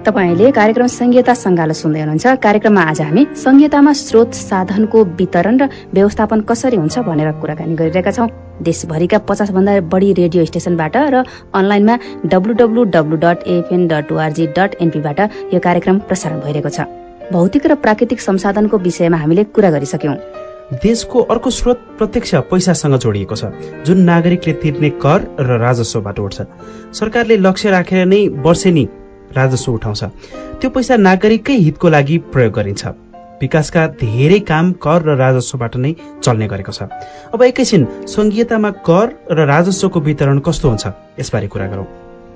तपाईँले कार्यक्रम संहिता सङ्गालो सुन्दै हुनुहुन्छ। कार्यक्रममा आज हामी संहितामा स्रोत साधनको वितरण र व्यवस्थापन कसरी हुन्छ भनेर कुराकानी गरिरहेका छौँ। देशभरिका पचास भन्दा बढी रेडियो स्टेशनबाट र अनलाइनमा W W dot FN dot ORG dot एनपीबाट यो कार्यक्रम प्रसारण भइरहेको छ। भौतिक र प्राकृतिक संसाधनको विषयमा हामीले कुरा गरिसक्यौं। देशको अर्को स्रोत प्रत्यक्ष पैसासँग जोडिएको छ जुन नागरिकले तिर्ने कर र राजस्वबाट उठ्छ सरकारले लक्ष्य राखेर नै वर्षेनी राजस्व उठाउँछ। त्यो पैसा नागरिककै हितको लागि प्रयोग गरिन्छ। विकासका धेरै काम कर र राजस्वबाट नै चल्ने गरेको छ। अब एकैछिन सङ्घीयतामा कर र राजस्वको वितरण कस्तो हुन्छ? यसबारे कुरा गरौँ।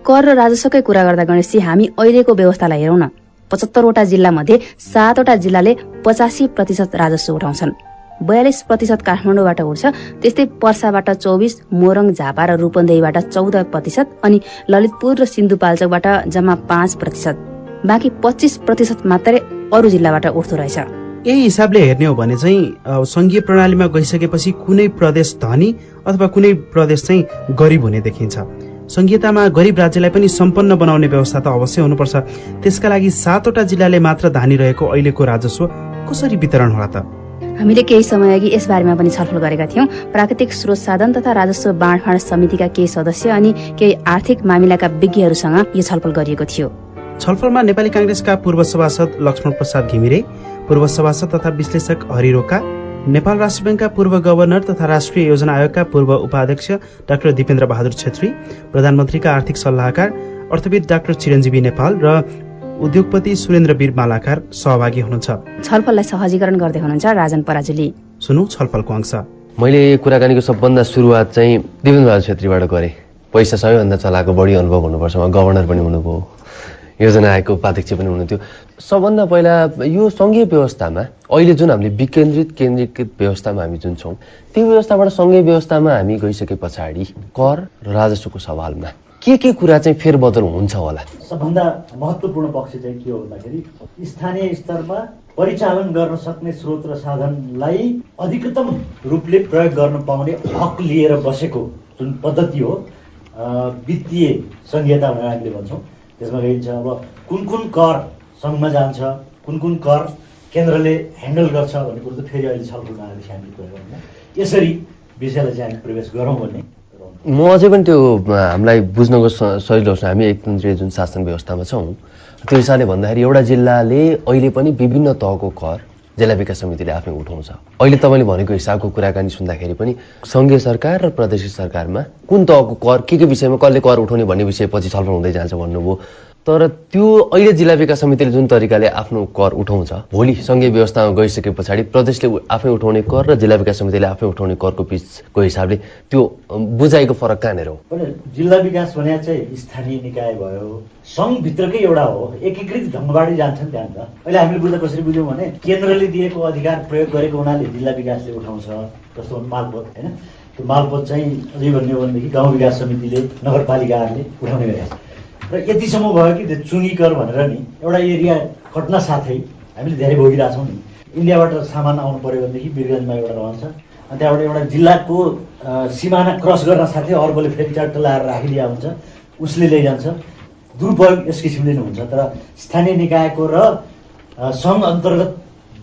कर र राजस्वकै कुरा गर्दा गणेशजी हामी अहिलेको व्यवस्थालाई हेरौँ न। पचहत्तरवटा जिल्ला मध्ये सातवटा जिल्लाले पचासी प्रतिशत राजस्व उठाउँछन्। बयालिस प्रतिशत काठमाडौँबाट उठ्छ त्यस्तै पर्साबाट चौबिस मोरङ झापा र रूपन्देहीबाट चौध प्रतिशत अनि ललितपुर र सिन्धुपाल्चोकबाट जम्मा पाँच प्रतिशत। बाँकी पच्चिस प्रतिशत मात्रै अरू जिल्लाबाट उठ्दो रहेछ। यही हिसाबले हेर्ने हो भने चाहिँ सङ्घीय प्रणालीमा गइसकेपछि कुनै प्रदेश धनी अथवा कुनै प्रदेश चाहिँ गरिब हुने देखिन्छ। संहितामा गरिब राज्यलाई पनि सम्पन्न बनाउने व्यवस्था त अवश्य हुनुपर्छ। त्यसका लागि सातवटा जिल्लाले मात्र धानी रहेको अहिलेको राजस्व कसरी वितरण होला त? हामीले केही समय अघि यसबारेमा पनि छलफल गरेका थियौँ। प्राकृतिक स्रोत साधन तथा राजस्व बाँडफाँड समितिका केही सदस्य अनि केही आर्थिक मामिलाका विज्ञहरूसँग यो छलफल गरिएको थियो। छलफलमा नेपाली काङ्ग्रेसका पूर्व सभासद लक्ष्मण प्रसाद घिमिरे पूर्व सभासद तथा विश्लेषक हरि रोका नेपाल राष्ट्र ब्याङ्कका पूर्व गभर्नर तथा राष्ट्रिय योजना आयोगका पूर्व उपाध्यक्ष डाक्टर दिपेन्द्र बहादुर छेत्री प्रधानमन्त्रीका आर्थिक सल्लाहकार अर्थविद डाक्टर चिरञ्जीवी नेपाल र उद्योगपति सुरेन्द्र वीर मालाकार सहभागी हुनुहुन्छ। छलफललाई सहजीकरण गर्दै हुनुहुन्छ राजन पराजुली। सुनौ छलफलको अंश। मैले कुराकानीको सबभन्दा सुरुवात चाहिँ दिपेन्द्र बहादुर छेत्रीबाट गरेँ। पैसा सबैभन्दा चलाएको बढी अनुभव हुनुपर्छ उहाँ गभर्नर पनि हुनुभयो योजना आयोगको उपाध्यक्ष पनि हुनुहुन्थ्यो। सबभन्दा पहिला यो सङ्घीय व्यवस्थामा अहिले जुन हामीले विकेन्द्रित केन्द्रीकृत व्यवस्थामा हामी जुन छौँ त्यो व्यवस्थाबाट सङ्घीय व्यवस्थामा हामी गइसके पछाडि कर र राजस्वको सवालमा के के कुरा चाहिँ फेरबदल हुन्छ होला? सबभन्दा महत्त्वपूर्ण पक्ष चाहिँ के हो भन्दाखेरि स्थानीय स्तरमा परिचालन गर्न सक्ने स्रोत र साधनलाई अधिकतम रूपले प्रयोग गर्न पाउने हक लिएर बसेको जुन पद्धति हो वित्तीय संहिता भनेर हामीले भन्छौँ। त्यसमा गइन्छ अब कुन कुन कर सङ्घमा जान्छ कुन कुन कर केन्द्रले ह्यान्डल गर्छ भन्ने कुरो त फेरि अहिले छलफलमा आएपछि हामीले कुरा गर्छौँ यसरी विषयलाई चाहिँ हामी प्रवेश गरौँ भन्ने म अझै पनि त्यो हामीलाई बुझ्नको सजिलो होस् हामी एकतन्त्रीय जुन शासन व्यवस्थामा छौँ। त्यो हिसाबले भन्दाखेरि एउटा जिल्लाले अहिले पनि विभिन्न तहको कर जिल्ला विकास समितिले आफै उठाउँछ। अहिले तपाईँले भनेको हिसाबको कुराकानी सुन्दाखेरि पनि सङ्घीय सरकार र प्रदेश सरकारमा कुन तहको कर के के विषयमा कसले कर उठाउने भन्ने विषय पछि छलफल हुँदै जान्छ भन्नुभयो। तर त्यो अहिले जिल्ला विकास समितिले जुन तरिकाले आफ्नो कर उठाउँछ भोलि सङ्घीय व्यवस्थामा गइसके पछाडि प्रदेशले आफै उठाउने कर र जिल्ला विकास समितिले आफै उठाउने करको बिचको हिसाबले त्यो बुझाइको फरक कहाँनिर हो? जिल्ला विकास भने चाहिँ स्थानीय निकाय भयो सङ्घभित्रकै एउटा हो। एकीकृत ढङ्गबाटै जान्छन् त्यहाँनिर अहिले हामीले बुझ्दा कसरी बुझ्यौँ भने केन्द्रले दिएको अधिकार प्रयोग गरेको हुनाले जिल्ला विकासले उठाउँछ जस्तो मालपोत होइन? त्यो मालपोत चाहिँ अझै भन्ने हो भनेदेखि गाउँ विकास समितिले नगरपालिकाहरूले उठाउने गरेका छ र यतिसम्म भयो कि त्यो चुङ्गी भनेर नि एउटा एरिया कट्न साथै हामीले धेरै भोगिरहेछौँ नि। इन्डियाबाट सामान आउनु पऱ्यो भनेदेखि बिरगन्जमा एउटा रहन्छ। अनि त्यहाँबाट एउटा जिल्लाको सिमाना क्रस गर्न साथै अर्कोले फेरि च्याट्ट लाएर राखिदिया हुन्छ। उसले लैजान्छ। दुरुपयोग यस किसिमले नै हुन्छ। तर स्थानीय निकायको र सङ्घ अन्तर्गत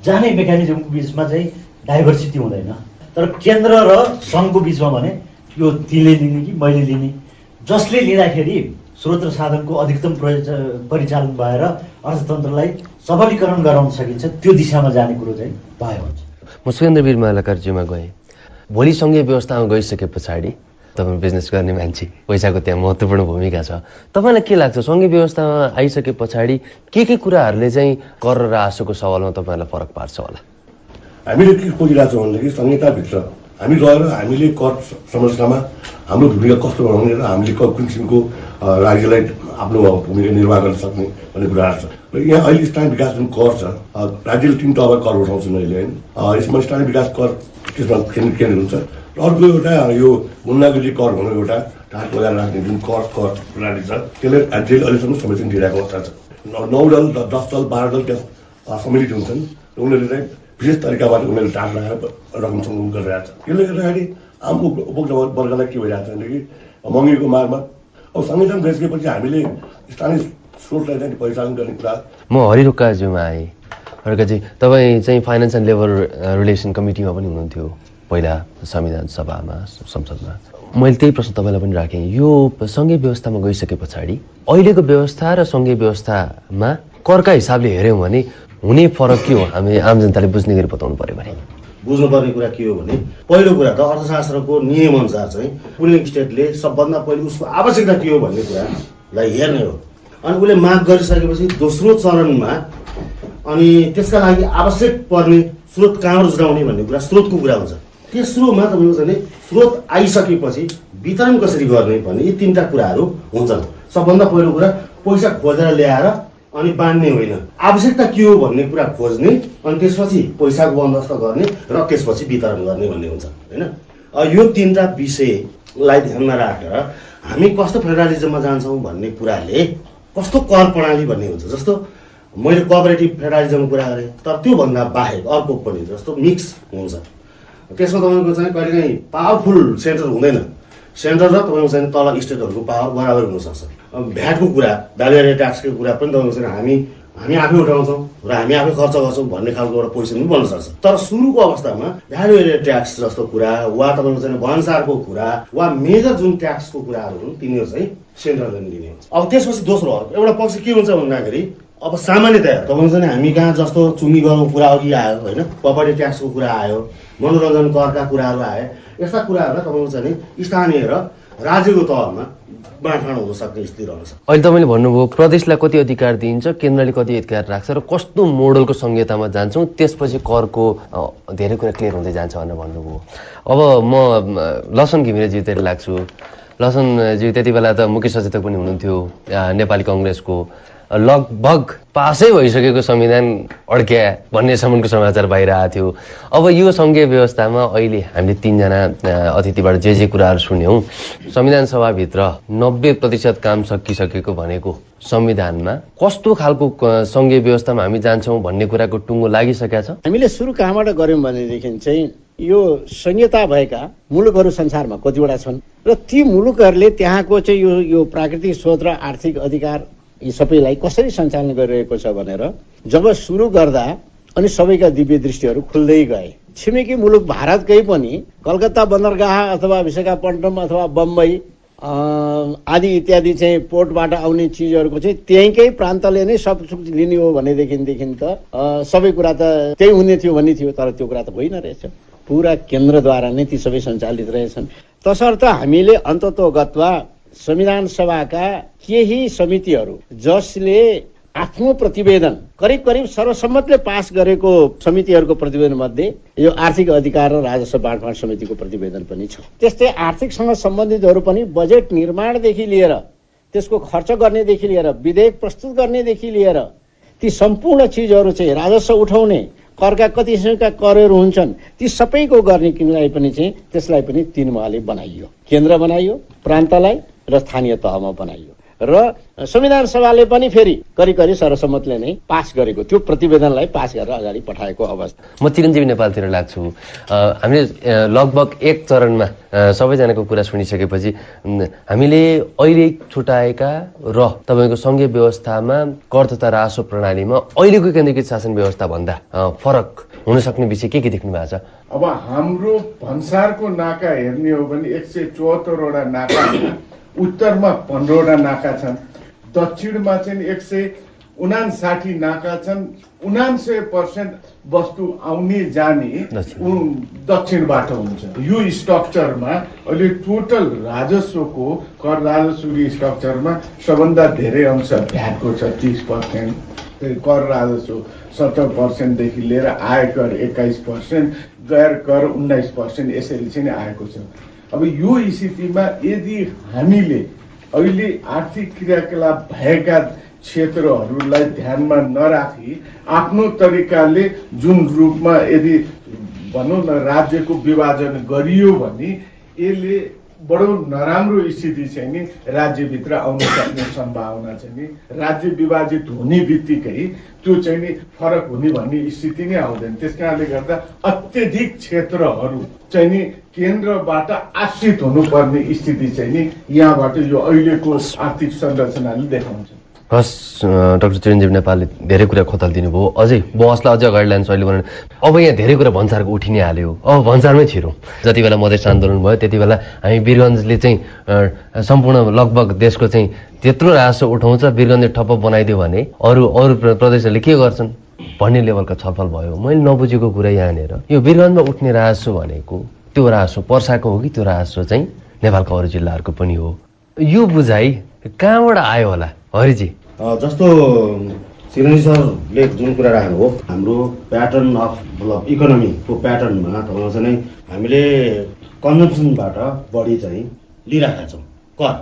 जाने मेकानिजमको बिचमा चाहिँ डाइभर्सिटी हुँदैन। तर केन्द्र र सङ्घको बिचमा भने यो तिले लिने कि मैले लिने। जसले लिँदाखेरि स्रोत र साधनको अधिकतम परिचालन भएर अर्थतन्त्रलाई सबलीकरण गराउन सकिन्छ त्यो दिशामा जाने कुरो चाहिँ भयो हुन्छ। म सुरेन्द्र वीर मालाकारजीमा गएँ। भोलि सङ्घीय व्यवस्थामा गइसके पछाडि तपाईँ बिजनेस गर्ने मान्छे पैसाको त्यहाँ महत्त्वपूर्ण भूमिका छ। तपाईँलाई के लाग्छ? सङ्घीय व्यवस्थामा आइसके पछाडि के के कुराहरूले चाहिँ कर र आशोको सवालमा तपाईँहरूलाई फरक पार्छ होला? हामीले के खोजिरहेको छौँ भनेदेखि संहिताभित्र हामी रहेर हामीले कर संरचनामा हाम्रो भूमिका कस्तो बनाउने र हामीले कुन किसिमको राज्यलाई आफ्नो भूमिका निर्वाह गर्न सक्ने भन्ने कुराहरू छ। र यहाँ अहिले स्थानीय विकास जुन कर छ राज्यले तिन तहमा कर उठाउँछन् अहिले होइन? यसमा स्थानीय विकास कर त्यसमा केन्द्र हुन्छ। र अर्को एउटा यो मुन्नागिरी कर भनौँ एउटा ढाक लगाएर राख्ने जुन कर कर प्रणाली छ त्यसले राज्यले अहिलेसम्म संरक्षण दिइरहेको अवस्था छ। नौ दल दस दल बाह्र दल त्यहाँ सम्मिलित हुन्छन् र उनीहरूले चाहिँ विशेष तरिकाबाट उनीहरूले ढाक लगाएर रकम सङ्कलन गरिरहेको छ त्यसले गर्दाखेरि आम उपभोक्ता वर्गलाई के भइरहेको छ भनेदेखि महँगीको मारमा अब संविधान बेचिसकेपछि हामीले स्थानीय स्रोतलाई चाहिँ परिचालन गर्ने कुरा म हरिरोकाज्यूमा आएँ। हरिकाजी तपाईँ चाहिँ फाइनेन्स एन्ड लेबर रिलेसन कमिटीमा पनि हुनुहुन्थ्यो पहिला संविधान सभामा संसदमा। मैले त्यही प्रश्न तपाईँलाई पनि राखेँ। यो सङ्घीय व्यवस्थामा गइसके पछाडि अहिलेको व्यवस्था र सङ्घीय व्यवस्थामा करका हिसाबले हेऱ्यौँ भने हुने फरक के हो? हामी आम जनताले बुझ्ने गरी बताउनु पऱ्यो भने। बुझ्नुपर्ने कुरा के हो भने पहिलो कुरा त अर्थशास्त्रको नियमअनुसार चाहिँ पुलिङ स्टेटले सबभन्दा पहिले उसको आवश्यकता के हो भन्ने कुरालाई हेर्ने हो। अनि उसले माग गरिसकेपछि दोस्रो चरणमा अनि त्यसका लागि आवश्यक पर्ने स्रोत कहाँबाट जुटाउने भन्ने कुरा स्रोतको कुरा हुन्छ। तेस्रोमा तपाईँको चाहिँ स्रोत आइसकेपछि वितरण कसरी गर्ने भन्ने यी तिनवटा कुराहरू हुन्छन्। सबभन्दा पहिलो कुरा पैसा खोजेर ल्याएर अनि बाँड्ने होइन। आवश्यकता के हो भन्ने कुरा खोज्ने अनि त्यसपछि पैसाको बन्दोबस्त गर्ने र त्यसपछि वितरण गर्ने भन्ने हुन्छ होइन? यो तिनवटा विषयलाई ध्यानमा राखेर हामी कस्तो फेडरलिजममा जान्छौँ भन्ने कुराले कस्तो कर प्रणाली भन्ने हुन्छ। जस्तो मैले कोअपरेटिभ फेडरलिजमको कुरा गरेँ तर त्योभन्दा बाहेक अर्को पनि जस्तो मिक्स हुन्छ। त्यसमा तपाईँको चाहिँ कहिलेकाहीँ पावरफुल सेन्टर हुँदैन। सेन्टर र तपाईँको चाहिँ तल स्टेटहरूको पावर बराबर हुनसक्छ। भ्याटको कुरा भ्यालु एरिया ट्याक्सको कुरा पनि तपाईँको चाहिँ हामी हामी आफै उठाउँछौँ र हामी आफै खर्च गर्छौँ भन्ने खालको एउटा पोजिसन पनि बन्न सक्छ। तर सुरुको अवस्थामा भ्यालु एरिया ट्याक्स जस्तो कुरा वा तपाईँको चाहिँ भन्सारको कुरा वा मेजर जुन ट्याक्सको कुराहरू हुन् तिनीहरू चाहिँ सेन्ट्रलले दिने हुन्छ। अब त्यसपछि दोस्रो अर्को एउटा पक्ष के हुन्छ भन्दाखेरि अब सामान्यतया तपाईँको चाहिँ हामी कहाँ जस्तो गरौँ कुरा अघि आयो होइन? प्रपर्टी ट्याक्सको कुरा आयो मनोरञ्जन करका कुराहरू आए यस्ता कुराहरूलाई तपाईँको चाहिँ स्थानीय र राज्यको तहमा बाँडफाँड हुन सक्ने स्थिति रहन सक्छ। अहिले तपाईँले भन्नुभयो प्रदेशलाई कति अधिकार दिइन्छ केन्द्रले कति अधिकार राख्छ र कस्तो मोडलको संहितामा जान्छौँ त्यसपछि करको धेरै कुरा क्लियर हुँदै जान्छ भनेर भन्नुभयो। अब म लसन घिमिरेज्यूतिर लाग्छु। लसनज्यू त्यति बेला त मुख्य सचेतक पनि हुनुहुन्थ्यो नेपाली कङ्ग्रेसको। लगभग पासै भइसकेको संविधान अड्क्या भन्नेसम्मको समाचार आएको थियो। अब यो सङ्घीय व्यवस्थामा अहिले हामीले तिनजना अतिथिबाट जे जे कुराहरू सुन्यौँ संविधान सभाभित्र नब्बे प्रतिशत काम सकिसकेको भनेको संविधानमा कस्तो खालको सङ्घीय व्यवस्थामा हामी जान्छौँ भन्ने कुराको टुङ्गो लागिसकेका छ? हामीले सुरु कहाँबाट गऱ्यौँ भनेदेखि चाहिँ यो संहिता भएका मुलुकहरू संसारमा कतिवटा छन् र ती मुलुकहरूले त्यहाँको चाहिँ यो यो प्राकृतिक स्रोत र आर्थिक अधिकार यी सबैलाई कसरी सञ्चालन गरिरहेको छ भनेर जब सुरु गर्दा अनि सबैका दिव्य दृष्टिहरू खुल्दै गए। छिमेकी मुलुक भारतकै पनि कलकत्ता बन्दरगाह अथवा विशाखापट्टनम अथवा बम्बई आदि इत्यादि चाहिँ पोर्टबाट आउने चिजहरूको चाहिँ त्यहीँकै प्रान्तले नै सब लिने हो भनेदेखिदेखि त सबै कुरा त त्यही हुने थियो भन्ने थियो तर त्यो कुरा त होइन रहेछ। पुरा केन्द्रद्वारा नै ती सबै सञ्चालित रहेछन्। तसर्थ हामीले अन्ततोगत्वा संविधान सभाका केही समितिहरू जसले आफ्नो प्रतिवेदन करिब करिब सर्वसम्मतले पास गरेको समितिहरूको प्रतिवेदन मध्ये यो आर्थिक अधिकार र राजस्व बाँडफाँड समितिको प्रतिवेदन पनि छ। त्यस्तै आर्थिकसँग सम्बन्धितहरू पनि बजेट निर्माणदेखि लिएर त्यसको खर्च गर्नेदेखि लिएर विधेयक प्रस्तुत गर्नेदेखि लिएर ती सम्पूर्ण चिजहरू चाहिँ राजस्व उठाउने करका कति किसिमका करहरू हुन्छन् ती सबैको गर्ने किनलाई पनि चाहिँ त्यसलाई पनि तिन महले बनाइयो। केन्द्र बनाइयो प्रान्तलाई र स्थानीय तहमा बनाइयो। र संविधान सभाले पनि फेरि करिब करिब सर्वसम्मतले नै पास गरेको त्यो प्रतिवेदनलाई पास गरेर अगाडि पठाएको अवस्था। म चिरञ्जीवी नेपालतिर लाग्छु। हामीले लगभग एक चरणमा सबैजनाको कुरा सुनिसकेपछि हामीले अहिले छुटाएका र तपाईँको सङ्घीय व्यवस्थामा कर तथा राजस्व प्रणालीमा अहिलेको केन्द्रीकृत शासन व्यवस्था भन्दा फरक हुन सक्ने विषय के के देख्नु भएको छ? अब हाम्रो भन्सारको नाका हेर्ने हो भने एक सय चौहत्तरवटा नाका उत्तरमा पन्ध्रवटा नाका छन्। दक्षिणमा चाहिँ एक सय उनासाठी नाका छन्। उनान्सय पर्सेन्ट वस्तु आउने जाने दक्षिणबाट हुन्छ। यो स्ट्रक्चरमा अहिले टोटल राजस्वको कर राजस्वको स्ट्रक्चरमा सबभन्दा धेरै अंश भ्याटको छ तिस पर्सेन्ट। कर राजस्व सत्तर पर्सेन्टदेखि लिएर आयकर एक्काइस पर्सेन्ट गैर कर उन्नाइस पर्सेन्ट यसरी चाहिँ आएको छ। अब यो स्थितिमा यदि हामीले अहिले आर्थिक क्रियाकलाप भएका क्षेत्रहरूलाई ध्यानमा नराखी आफ्नो तरिकाले जुन रूपमा यदि भनौँ न राज्यको विभाजन गरियो भने यसले बडो नराम्रो स्थिति चाहिँ नि। राज्यभित्र आउन सक्ने सम्भावना चाहिँ नि। राज्य विभाजित हुने बित्तिकै त्यो चाहिँ नि फरक हुने भन्ने स्थिति नै आउँदैन। त्यस कारणले गर्दा अत्यधिक क्षेत्रहरू चाहिँ नि केन्द्रबाट आश्रित हुनुपर्ने स्थिति चाहिँ नि यहाँबाट यो अहिलेको आर्थिक संरचनाले देखाउँछ। हस् डाक्टर चिरञ्जीवी नेपालले धेरै कुरा खोतल्दिनु भयो अझै बहसलाई अझै अगाडि अहिले भने अब यहाँ धेरै कुरा भन्सारको उठि नै हाल्यो। अब भन्सारमै छिरौँ। जति बेला मधेस आन्दोलन भयो त्यति बेला हामी वीरगन्जले चाहिँ सम्पूर्ण लगभग देशको चाहिँ त्यत्रो राजस्व उठाउँछ वीरगन्जले ठप्प बनाइदियो भने अरू अरू प्र- प्रदेशहरूले के गर्छन्? भन्ने लेभलका छलफल भयो। मैले नबुझेको कुरा यहाँनिर। यो वीरगन्जमा उठ्ने राजस्व भनेको त्यो राजस्व पर्साको हो कि त्यो राजस्व चाहिँ नेपालका अरू जिल्लाहरूको पनि हो। यो बुझाइ कहाँबाट आयो होला? हरिजी। जस्तो चिरञ्जी सरले जुन कुरा राख्नुभयो हाम्रो प्याटर्न अफ मतलब इकोनोमीको प्याटर्नमा तपाईँको चाहिँ हामीले कन्जम्सनबाट बढी चाहिँ लिइरहेका छौँ। कर।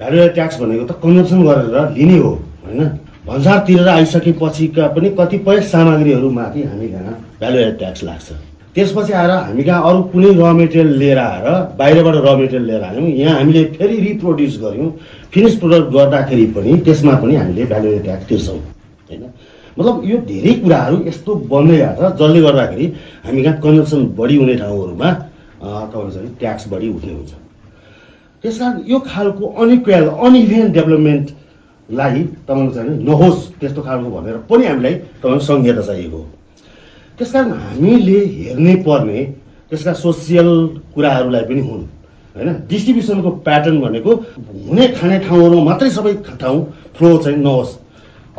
भ्यालु ट्याक्स भनेको त कन्जम्सन गरेर लिने हो होइन? भन्सार तिरेर आइसकेपछिका पनि कतिपय सामग्रीहरूमाथि हामी कहाँ भ्यालु एडेड ट्याक्स लाग्छ। त्यसपछि आएर हामी कहाँ अरू कुनै र मेटेरियल लिएर आएर बाहिरबाट र मेटेरियल लिएर आयौँ यहाँ हामीले फेरि रिप्रोड्युस गऱ्यौँ फिनिस प्रोडक्ट गर्दाखेरि पनि त्यसमा पनि हामीले भ्यालु ट्याक्स तिर्छौँ होइन? मतलब यो धेरै कुराहरू यस्तो बन्दै आएको छ जसले गर्दाखेरि हामी कहाँ कन्जम्सन बढी हुने ठाउँहरूमा अँ, तपाईँको चाहिँ ट्याक्स बढी उठ्ने हुन्छ। त्यस कारण यो खालको अनइक्वेल अनइभेन डेभलपमेन्टलाई तपाईँको चाहिँ नहोस् त्यस्तो खालको भनेर पनि हामीलाई तपाईँको संहिता चाहिएको हो। त्यस कारण हामीले हेर्नै पर्ने त्यसका सोसियल कुराहरूलाई पनि हुन्। होइन? डिस्ट्रिब्युसनको प्याटर्न भनेको हुने खाने ठाउँहरूमा मात्रै सबै ठाउँ फ्लो चाहिँ नहोस्।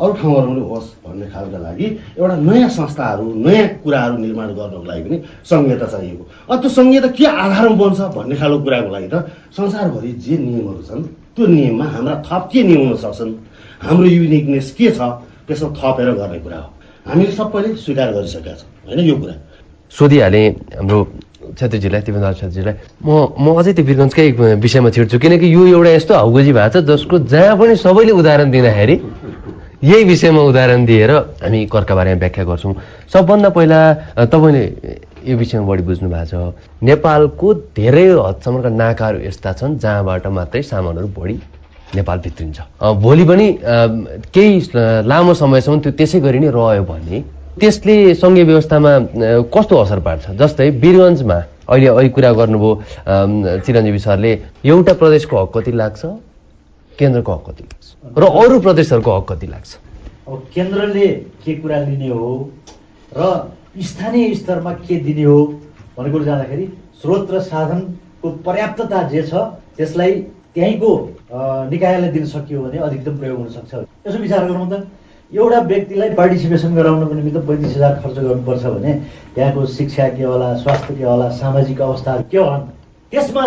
अरू ठाउँहरूमा पनि होस् भन्ने खालका लागि एउटा नयाँ संस्थाहरू नयाँ कुराहरू निर्माण गर्नको लागि पनि संहिता चाहिएको। अब त्यो संहिता के आधारमा बन्छ भन्ने खालको कुराको लागि त संसारभरि जे नियमहरू छन् त्यो नियममा हाम्रा थप के नियम हुन सक्छन्? हाम्रो युनिकनेस के छ त्यसमा थपेर गर्ने कुरा हो। हामीले सबैले स्वीकार गरिसकेका छौँ होइन यो कुरा? सोधिहालेँ हाम्रो छेत्रीजीलाई तिमीदार छेत्रीजीलाई म म अझै त्यो वीरगन्जकै विषयमा छिर्छु किनकि यो एउटा यस्तो हाउगजी भएको छ जसको जहाँ पनि सबैले उदाहरण दिँदाखेरि यही विषयमा उदाहरण दिएर हामी करका बारेमा व्याख्या गर्छौँ। सबभन्दा पहिला तपाईँले यो विषयमा बढी बुझ्नु भएको छ नेपालको धेरै हदसम्मका नाकाहरू यस्ता छन् जहाँबाट मात्रै सामानहरू बढी नेपाल भित्रिन्छ। भोलि पनि केही लामो समयसम्म त्यो त्यसै गरी नै रह्यो भने त्यसले सङ्घीय व्यवस्थामा कस्तो असर पार्छ? जस्तै वीरगन्जमा अहिले अहिले कुरा गर्नुभयो चिरञ्जीवी सरले एउटा प्रदेशको हक कति लाग्छ? केन्द्रको हक कति लाग्छ? र अरू प्रदेशहरूको हक कति लाग्छ? अब केन्द्रले के कुरा लिने हो र स्थानीय स्तरमा के दिने हो भन्ने कुरो जाँदाखेरि स्रोत र साधनको पर्याप्तता जे छ त्यसलाई त्यहीँको निकायलाई दिन सकियो भने अधिकतम प्रयोग हुन सक्छ यसो विचार गरौँ त एउटा व्यक्तिलाई पार्टिसिपेसन गराउनको निमित्त पैँतिस हजार खर्च गर्नुपर्छ भने त्यहाँको शिक्षा के होला स्वास्थ्य के होला सामाजिक अवस्थाहरू के होलान् त्यसमा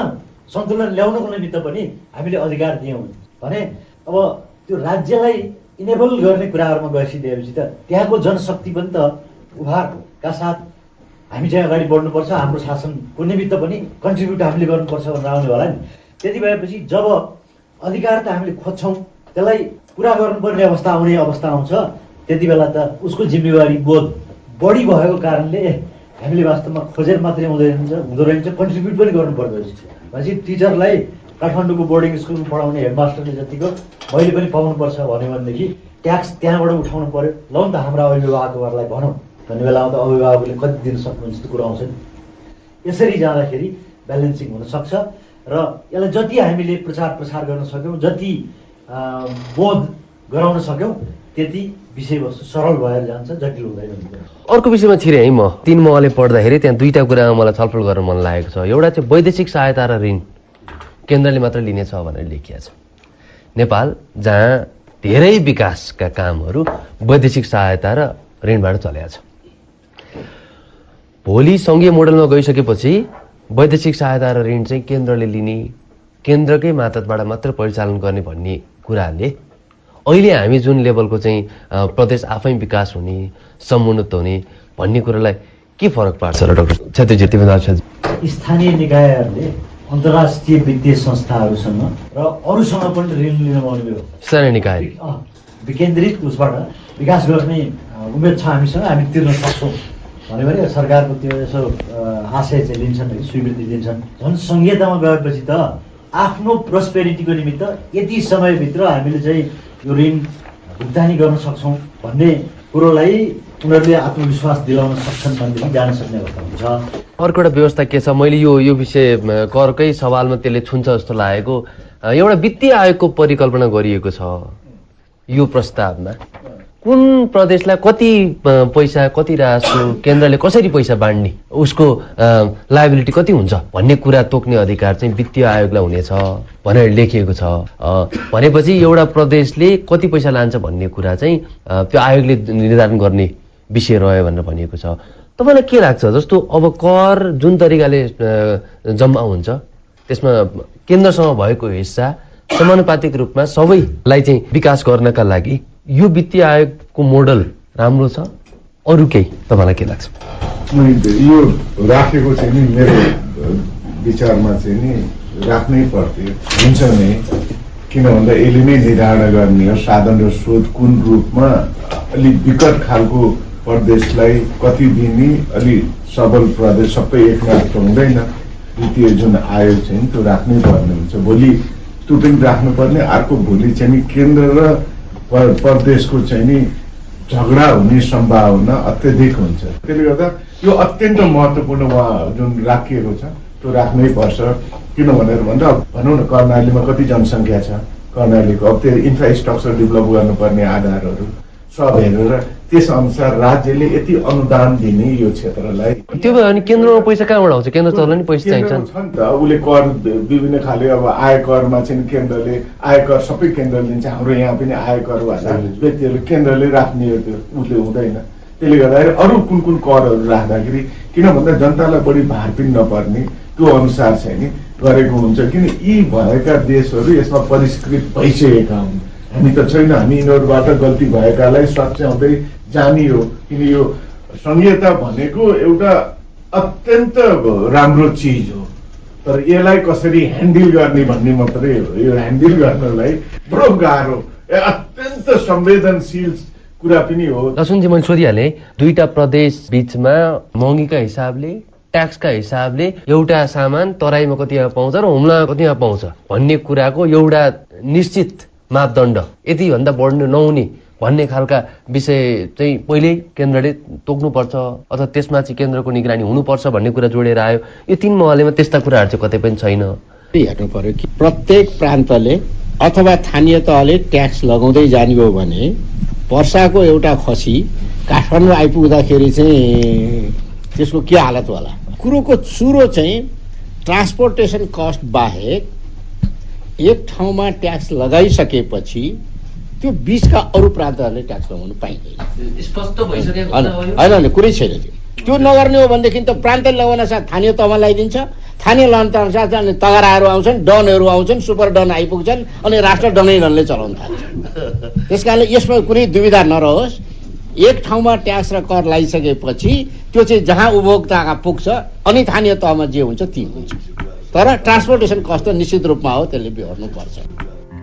सन्तुलन ल्याउनको निमित्त पनि हामीले अधिकार दियौँ। भने अब त्यो राज्यलाई इनेबल गर्ने कुराहरूमा गइसकेपछि त त्यहाँको जनशक्ति पनि त उभारका साथ? हामी चाहिँ अगाडि बढ्नुपर्छ हाम्रो शासनको निमित्त पनि कन्ट्रिब्युट हामीले गर्नुपर्छ भनेर आउने होला नि। त्यति भएपछि जब अधिकार त हामीले खोज्छौँ त्यसलाई पुरा गर्नुपर्ने अवस्था आउने अवस्था आउँछ त्यति बेला त उसको जिम्मेवारी बोध बढी भएको कारणले हामीले वास्तवमा खोजेर मात्रै हुँदैन हुँदो रहेछ कन्ट्रिब्युट पनि गर्नुपर्दो रहेछ। भनेपछि टिचरलाई काठमाडौँको बोर्डिङ स्कुलमा पढाउने हेडमास्टरले जतिको मैले पनि पाउनुपर्छ भन्यो भनेदेखि ट्याक्स त्यहाँबाट उठाउनु पर्यो। ल त हाम्रा अभिभावकहरूलाई भनौँ। भन्ने बेलामा त अभिभावकले कति दिन सक्नुहुन्छ त्यो कुरो आउँछ नि। यसरी जाँदाखेरि ब्यालेन्सिङ हुनसक्छ र यसलाई जति हामीले प्रचार प्रसार गर्न सक्यौँ जति बोध गराउन सक्यौँ त्यति विषयवस्तु सरल भएर जान्छ जटिल हुँदैन। अर्को विषयमा छिरेँ है म। तिन महले पढ्दाखेरि त्यहाँ दुईवटा कुरामा मलाई छलफल गर्न मन लागेको छ। एउटा चाहिँ वैदेशिक सहायता र ऋण केन्द्रले मात्र लिनेछ भनेर लेखिया छ। नेपाल जहाँ धेरै विकासका कामहरू वैदेशिक सहायता र ऋणबाट चलेका छ भोलि सङ्घीय मोडलमा गइसकेपछि वैदेशिक सहायता र ऋण चाहिँ केन्द्रले लिने केन्द्रकै मातहतबाट मात्र परिचालन गर्ने भन्ने कुराले अहिले हामी जुन लेभलको चाहिँ प्रदेश आफै विकास हुने समुन्नत हुने भन्ने कुरालाई के फरक पार्छ? र डाक्टर छेत्रीजी तिमीदार छेत्री। स्थानीय निकायहरूले अन्तर्राष्ट्रिय वित्तीय संस्थाहरूसँग र अरूसँग पनि ऋण लिन पाउने स्थानीय निकाय। विकेन्द्रित उसबाट विकास गर्ने अँ, उमेद छ हामीसँग हामी तिर्न सक्छौँ। भन्यो भने सरकारको त्यो यसो आशय चाहिँ लिन्छन् स्वीकृति दिन्छन्। झन् संहितामा गएपछि त आफ्नो प्रोस्पेरिटीको निमित्त यति समयभित्र हामीले चाहिँ यो ऋण भुक्तानी गर्न सक्छौँ भन्ने कुरोलाई उनीहरूले आत्मविश्वास दिलाउन सक्छन् भनेदेखि जान सक्ने अवस्था हुन्छ। अर्को एउटा व्यवस्था के छ? मैले यो यो विषय करकै सवालमा त्यसले छुन्छ जस्तो लागेको। एउटा वित्तीय आयोगको परिकल्पना गरिएको छ यो प्रस्तावमा। कुन प्रदेशलाई कति पैसा कति राजस्व केन्द्रले कसरी पैसा बाँड्ने उसको लाइबिलिटी कति हुन्छ भन्ने कुरा तोक्ने अधिकार चाहिँ वित्तीय आयोगलाई हुनेछ भनेर लेखिएको छ। भनेपछि एउटा प्रदेशले कति पैसा लान्छ भन्ने कुरा चाहिँ त्यो आयोगले निर्धारण गर्ने विषय रह्यो भनेर भनिएको छ। तपाईँलाई के लाग्छ? जस्तो अब कर जुन तरिकाले जम्मा हुन्छ त्यसमा केन्द्रसँग भएको हिस्सा समानुपातिक रूपमा सबैलाई चाहिँ विकास गर्नका लागि यो वित्तीय आयोगको मोडल राम्रो छ? अरू केही तपाईँलाई के लाग्छ? यो राखेको चाहिँ नि मेरो विचारमा चाहिँ नि राख्नै पर्थ्यो। हुन्छ नै। किन भन्दा यसले नै निर्धारण गर्ने हो। साधन र स्रोत कुन रूपमा अलिक विकट खालको प्रदेशलाई कति दिने अलि सबल प्रदेश सबै एकमात्र त हुँदैन। द्वितीय जुन आयोग चाहिँ त्यो राख्नै पर्ने हुन्छ। भोलि त्यो पनि राख्नुपर्ने। अर्को भोलि चाहिँ नि केन्द्र र प्रदेशको चाहिँ नि झगडा हुने सम्भावना अत्यधिक हुन्छ। त्यसले गर्दा यो अत्यन्त महत्त्वपूर्ण उहाँ जुन राखिएको छ त्यो राख्नै पर्छ। किन भनेर भन्दा भनौँ न कर्णालीमा कति जनसङ्ख्या छ। कर्णालीको अब त्यो इन्फ्रास्ट्रक्चर डेभलप गर्नुपर्ने आधारहरू। सब हेरेर त्यस अनुसार राज्यले यति अनुदान दिने यो क्षेत्रलाई त्यो भयो भने केन्द्रमा पैसा कहाँबाट आउँछ? केन्द्र चल्न नि पैसा चाहिन्छ। नि त। उसले कर विभिन्न खाले अब आयकरमा चाहिँ केन्द्रले आयकर सबै केन्द्रले दिन्छ। हाम्रो यहाँ पनि आयकरवाला व्यक्तिहरूले केन्द्रले राख्ने हो त्यो उसले हुँदैन। त्यसले गर्दाखेरि अरू कुन कुन करहरू राख्दाखेरि किन भन्दा जनतालाई बढी भार पनि नपर्ने त्यो अनुसार चाहिँ नि गरेको हुन्छ। किन यी भएका देशहरू यसमा परिष्कृत भइसकेका हुन्। हामी त छैन हामी यिनीहरूबाट गल्ती भएकालाई सच्याउँदै जाने हो। किन यो संहिता भनेको एउटा अत्यन्त राम्रो चिज हो। तर यसलाई कसरी ह्यान्डल गर्ने भन्ने मात्रै हो। यो ह्यान्डल गर्नलाई बडो गाह्रो अत्यन्त संवेदनशील कुरा पनि हो। लसुनजी मैले सोधिहालेँ दुईटा प्रदेश बिचमा महँगीका हिसाबले ट्याक्सका हिसाबले एउटा सामान तराईमा कतिमा पाउँछ र हुम्लामा कतिमा पाउँछ भन्ने कुराको एउटा निश्चित मापदण्ड। यतिभन्दा बढ्नु नहुने भन्ने खालका विषय चाहिँ पहिल्यै केन्द्रले तोक्नुपर्छ अथवा त्यसमा चाहिँ केन्द्रको निगरानी हुनुपर्छ भन्ने कुरा जोडेर आयो। यो तिन महलेमा त्यस्ता कुराहरू चाहिँ कतै पनि छैन। हेर्नु पर्यो कि प्रत्येक प्रान्तले अथवा स्थानीय तहले ट्याक्स लगाउँदै जाने हो भने वर्षाको एउटा खसी काठमाडौँ आइपुग्दाखेरि चाहिँ त्यसको के हालत होला? कुरोको चुरो चाहिँ ट्रान्सपोर्टेसन कस्ट बाहेक एक ठाउँमा ट्याक्स लगाइसकेपछि त्यो बिचका अरू प्रान्तहरूले ट्याक्स लगाउनु पाइँदैन। स्पष्ट होइन होइन कुरै छैन त्यो। त्यो नगर्ने हो भनेदेखि त प्रान्तले लगाउन साथ स्थानीय तहमा लगाइदिन्छ स्थानीय लगाउन साथ अनि तगराहरू आउँछन् डनहरू आउँछन् सुपर डन आइपुग्छन् अनि राष्ट्र डनै डनले चलाउन थाल्छ। त्यस कारणले यसमा कुनै दुविधा नरहोस्। एक ठाउँमा ट्याक्स र कर लगाइसकेपछि त्यो चाहिँ जहाँ उपभोक्तामा पुग्छ अनि स्थानीय तहमा जे हुन्छ ती हुन्छ। तर ट्रान्सपोर्टेसन कस्ट त निश्चित रूपमा हो त्यसले बिहोर्नुपर्छ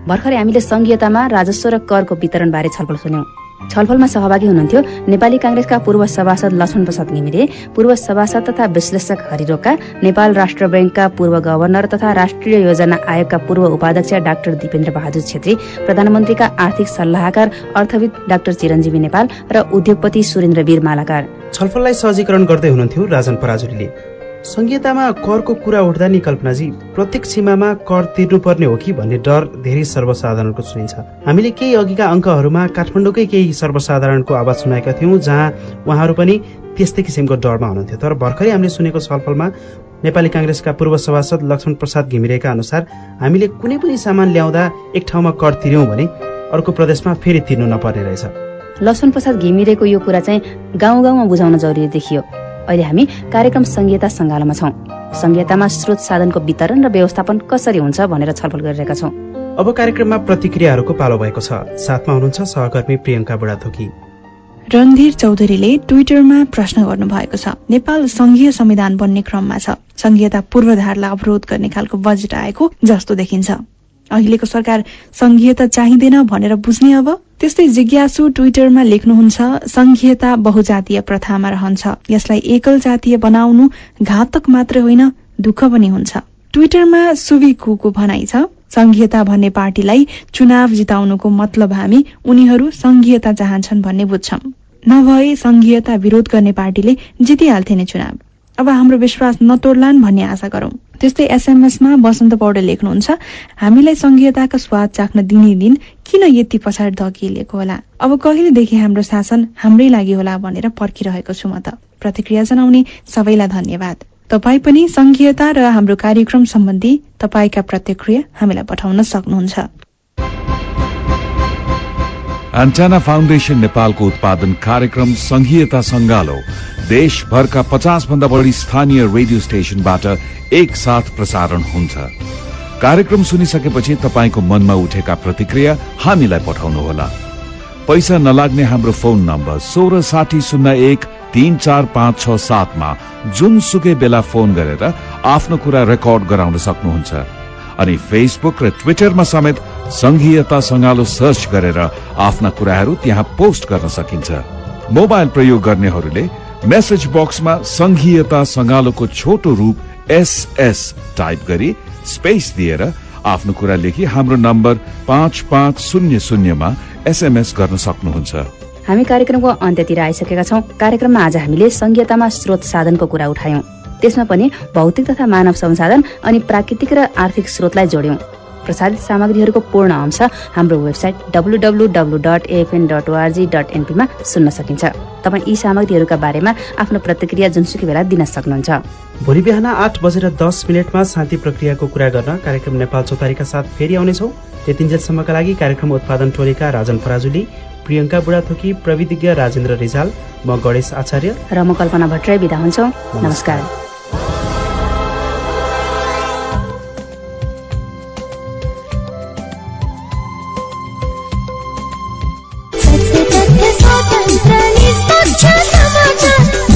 भर्खरै हामीले संघीयतामा राजस्व र करको वितरणबारे छलफल सुन्यौं। छलफलमा सहभागी हुनुहुन्थ्यो नेपाली काङ्ग्रेसका पूर्व सभासद लक्ष्मण प्रसाद घिमिरे पूर्व सभासद तथा विश्लेषक हरिरोका नेपाल राष्ट्र ब्याङ्कका पूर्व गभर्नर तथा राष्ट्रिय योजना आयोगका पूर्व उपाध्यक्ष डाक्टर दिपेन्द्र बहादुर छेत्री प्रधानमन्त्रीका आर्थिक सल्लाहकार अर्थविद डाक्टर चिरञ्जीवी नेपाल र उद्योगपति सुरेन्द्र वीर मालाकार छलफललाई सहजीकरण गर्दै हुनुहुन्थ्यो राजन पराजुलीले। संहितामा करको कुरा उठ्दा नि कल्पनाजी प्रत्येक सीमामा कर तिर्नुपर्ने हो कि भन्ने डर धेरै सर्वसाधारणको सुनिन्छ। हामीले केही अघिका अङ्कहरूमा काठमाडौँकै केही सर्वसाधारणको आवाज सुनाएका थियौँ जहाँ उहाँहरू पनि त्यस्तै किसिमको डरमा हुनुहुन्थ्यो। तर भर्खरै हामीले सुनेको छलफलमा नेपाली काङ्ग्रेसका पूर्व सभासद लक्ष्मण प्रसाद घिमिरेका अनुसार हामीले कुनै पनि सामान ल्याउँदा एक ठाउँमा कर तिर्यौँ भने अर्को प्रदेशमा फेरि तिर्नु नपर्ने रहेछ। लक्ष्मण प्रसाद घिमिरेको यो कुरा चाहिँ गाउँ गाउँमा बुझाउन जरुरी देखियो। अहिले हामी कार्यक्रम संहिता सङ्गालोमा छौँ। संहितामा स्रोत साधनको वितरण र व्यवस्थापन कसरी हुन्छ भनेर छलफल गरिरहेका छौँ। अब कार्यक्रममा प्रतिक्रियाहरूको पालो भएको छ। साथमा हुनुहुन्छ सहकर्मी प्रियङ्का बुढाथोकी। रणधीर चौधरीले ट्विटरमा प्रश्न गर्नुभएको छ नेपाल संघीय संविधान बन्ने क्रममा छ। संघीयता पूर्वधारलाई अवरोध गर्ने खालको बजेट आएको जस्तो देखिन्छ। अहिलेको सरकार संघीयता चाहिँदैन भनेर बुझ्ने अब त्यस्तै जिज्ञासु ट्विटरमा लेख्नुहुन्छ संघीयता बहुजातीय प्रथामा रहन्छ। यसलाई एकल जातीय बनाउनु घातक मात्र होइन दुःख पनि हुन्छ। ट्विटरमा सुवी कुको भनाइ छ संघीयता भन्ने पार्टीलाई चुनाव जिताउनुको मतलब हामी उनीहरू संघीयता चाहन्छन् भन्ने बुझ्छौं। नभए संघीयता विरोध गर्ने पार्टीले जितिहाल्थे नै चुनाव। अब हाम्रो विश्वास नतोड्लान् भन्ने आशा गरौं। त्यस्तै एसएमएसमा बसन्त पौडेल लेख्नुहुन्छ हामीलाई संघीयताका स्वाद चाख्न दिने दिन किन यति पछाडि धकिलिएको होला? अब कहिलेदेखि हाम्रो शासन हाम्रै लागि होला भनेर पर्खिरहेको छु म त प्रतिक्रिया जनाउने सबैलाई धन्यवाद। तपाईँ पनि संघीयता र हाम्रो कार्यक्रम सम्बन्धी तपाईँका प्रतिक्रिया हामीलाई पठाउन सक्नुहुन्छ। एन्टाना फाउन्डेशन नेपालको उत्पादन कार्यक्रम संघीयता संगालो देशभरका पचास भन्दा बढी स्थानीय रेडियो स्टेशनबाट एकसाथ प्रसारण हुन्छ। कार्यक्रम सुनिसकेपछि तपाईँको मनमा उठेका प्रतिक्रिया हामीलाई पठाउनुहोला। पैसा नलाग्ने हाम्रो फोन नम्बर सोह्र साठी शून्य एक तीन चार पाँच छ सातमा जुनसुकै बेला फोन गरेर आफ्नो कुरा रेकर्ड गराउन सक्नुहुन्छ। अनि फेसबुक र ट्विटरमा समेत संघीयता संगालो सर्च गरेर आफ्ना कुराहरू त्यहाँ पोस्ट गर्न सकिन्छ। मोबाइल प्रयोग गर्नेहरूले मेसेज बक्समा संघीयता संगालोको छोटो रूप एसएस टाइप गरी स्पेस दिएर आफ्नो कुरा लेखी हाम्रो नम्बर पाँच पाँच शून्य शून्यमा एसएमएस गर्न सक्नुहुन्छ। हामी कार्यक्रमको अन्त्यतिर आइसकेका छौँ। कार्यक्रममा आज हामीले संघीयतामा स्रोत साधनको कुरा उठायौं। त्यसमा पनि भौतिक तथा मानव संसाधन अनि प्राकृतिक र आर्थिक स्रोतलाई जोड्यौं। प्रसारित सामग्रीहरूको पूर्ण अंश हाम्रो website W W W dot AFN dot ORG dot एनपीमा सुन्न सकिन्छ। तपाईँ यी सामग्रीहरूका बारेमा आफ्नो प्रतिक्रिया जुनसुकै बेला दिन सक्नुहुन्छ। भोलि बिहान आठ बजेर दस मिनटमा शान्ति प्रक्रियाको कुरा गर्न कार्यक्रम नेपाल चौतारीका साथ फेरि आउनेछौ। त्यतिन्जेलसम्मका लागि कार्यक्रम उत्पादन टोलीका राजन पराजुली प्रियङ्का बुढाथोकी प्रविधिज्ञ राजेन्द्र रिजाल म गणेश आचार्य। र म कल्पना भट्टराई बिदा हुन्छौ। नमस्कार।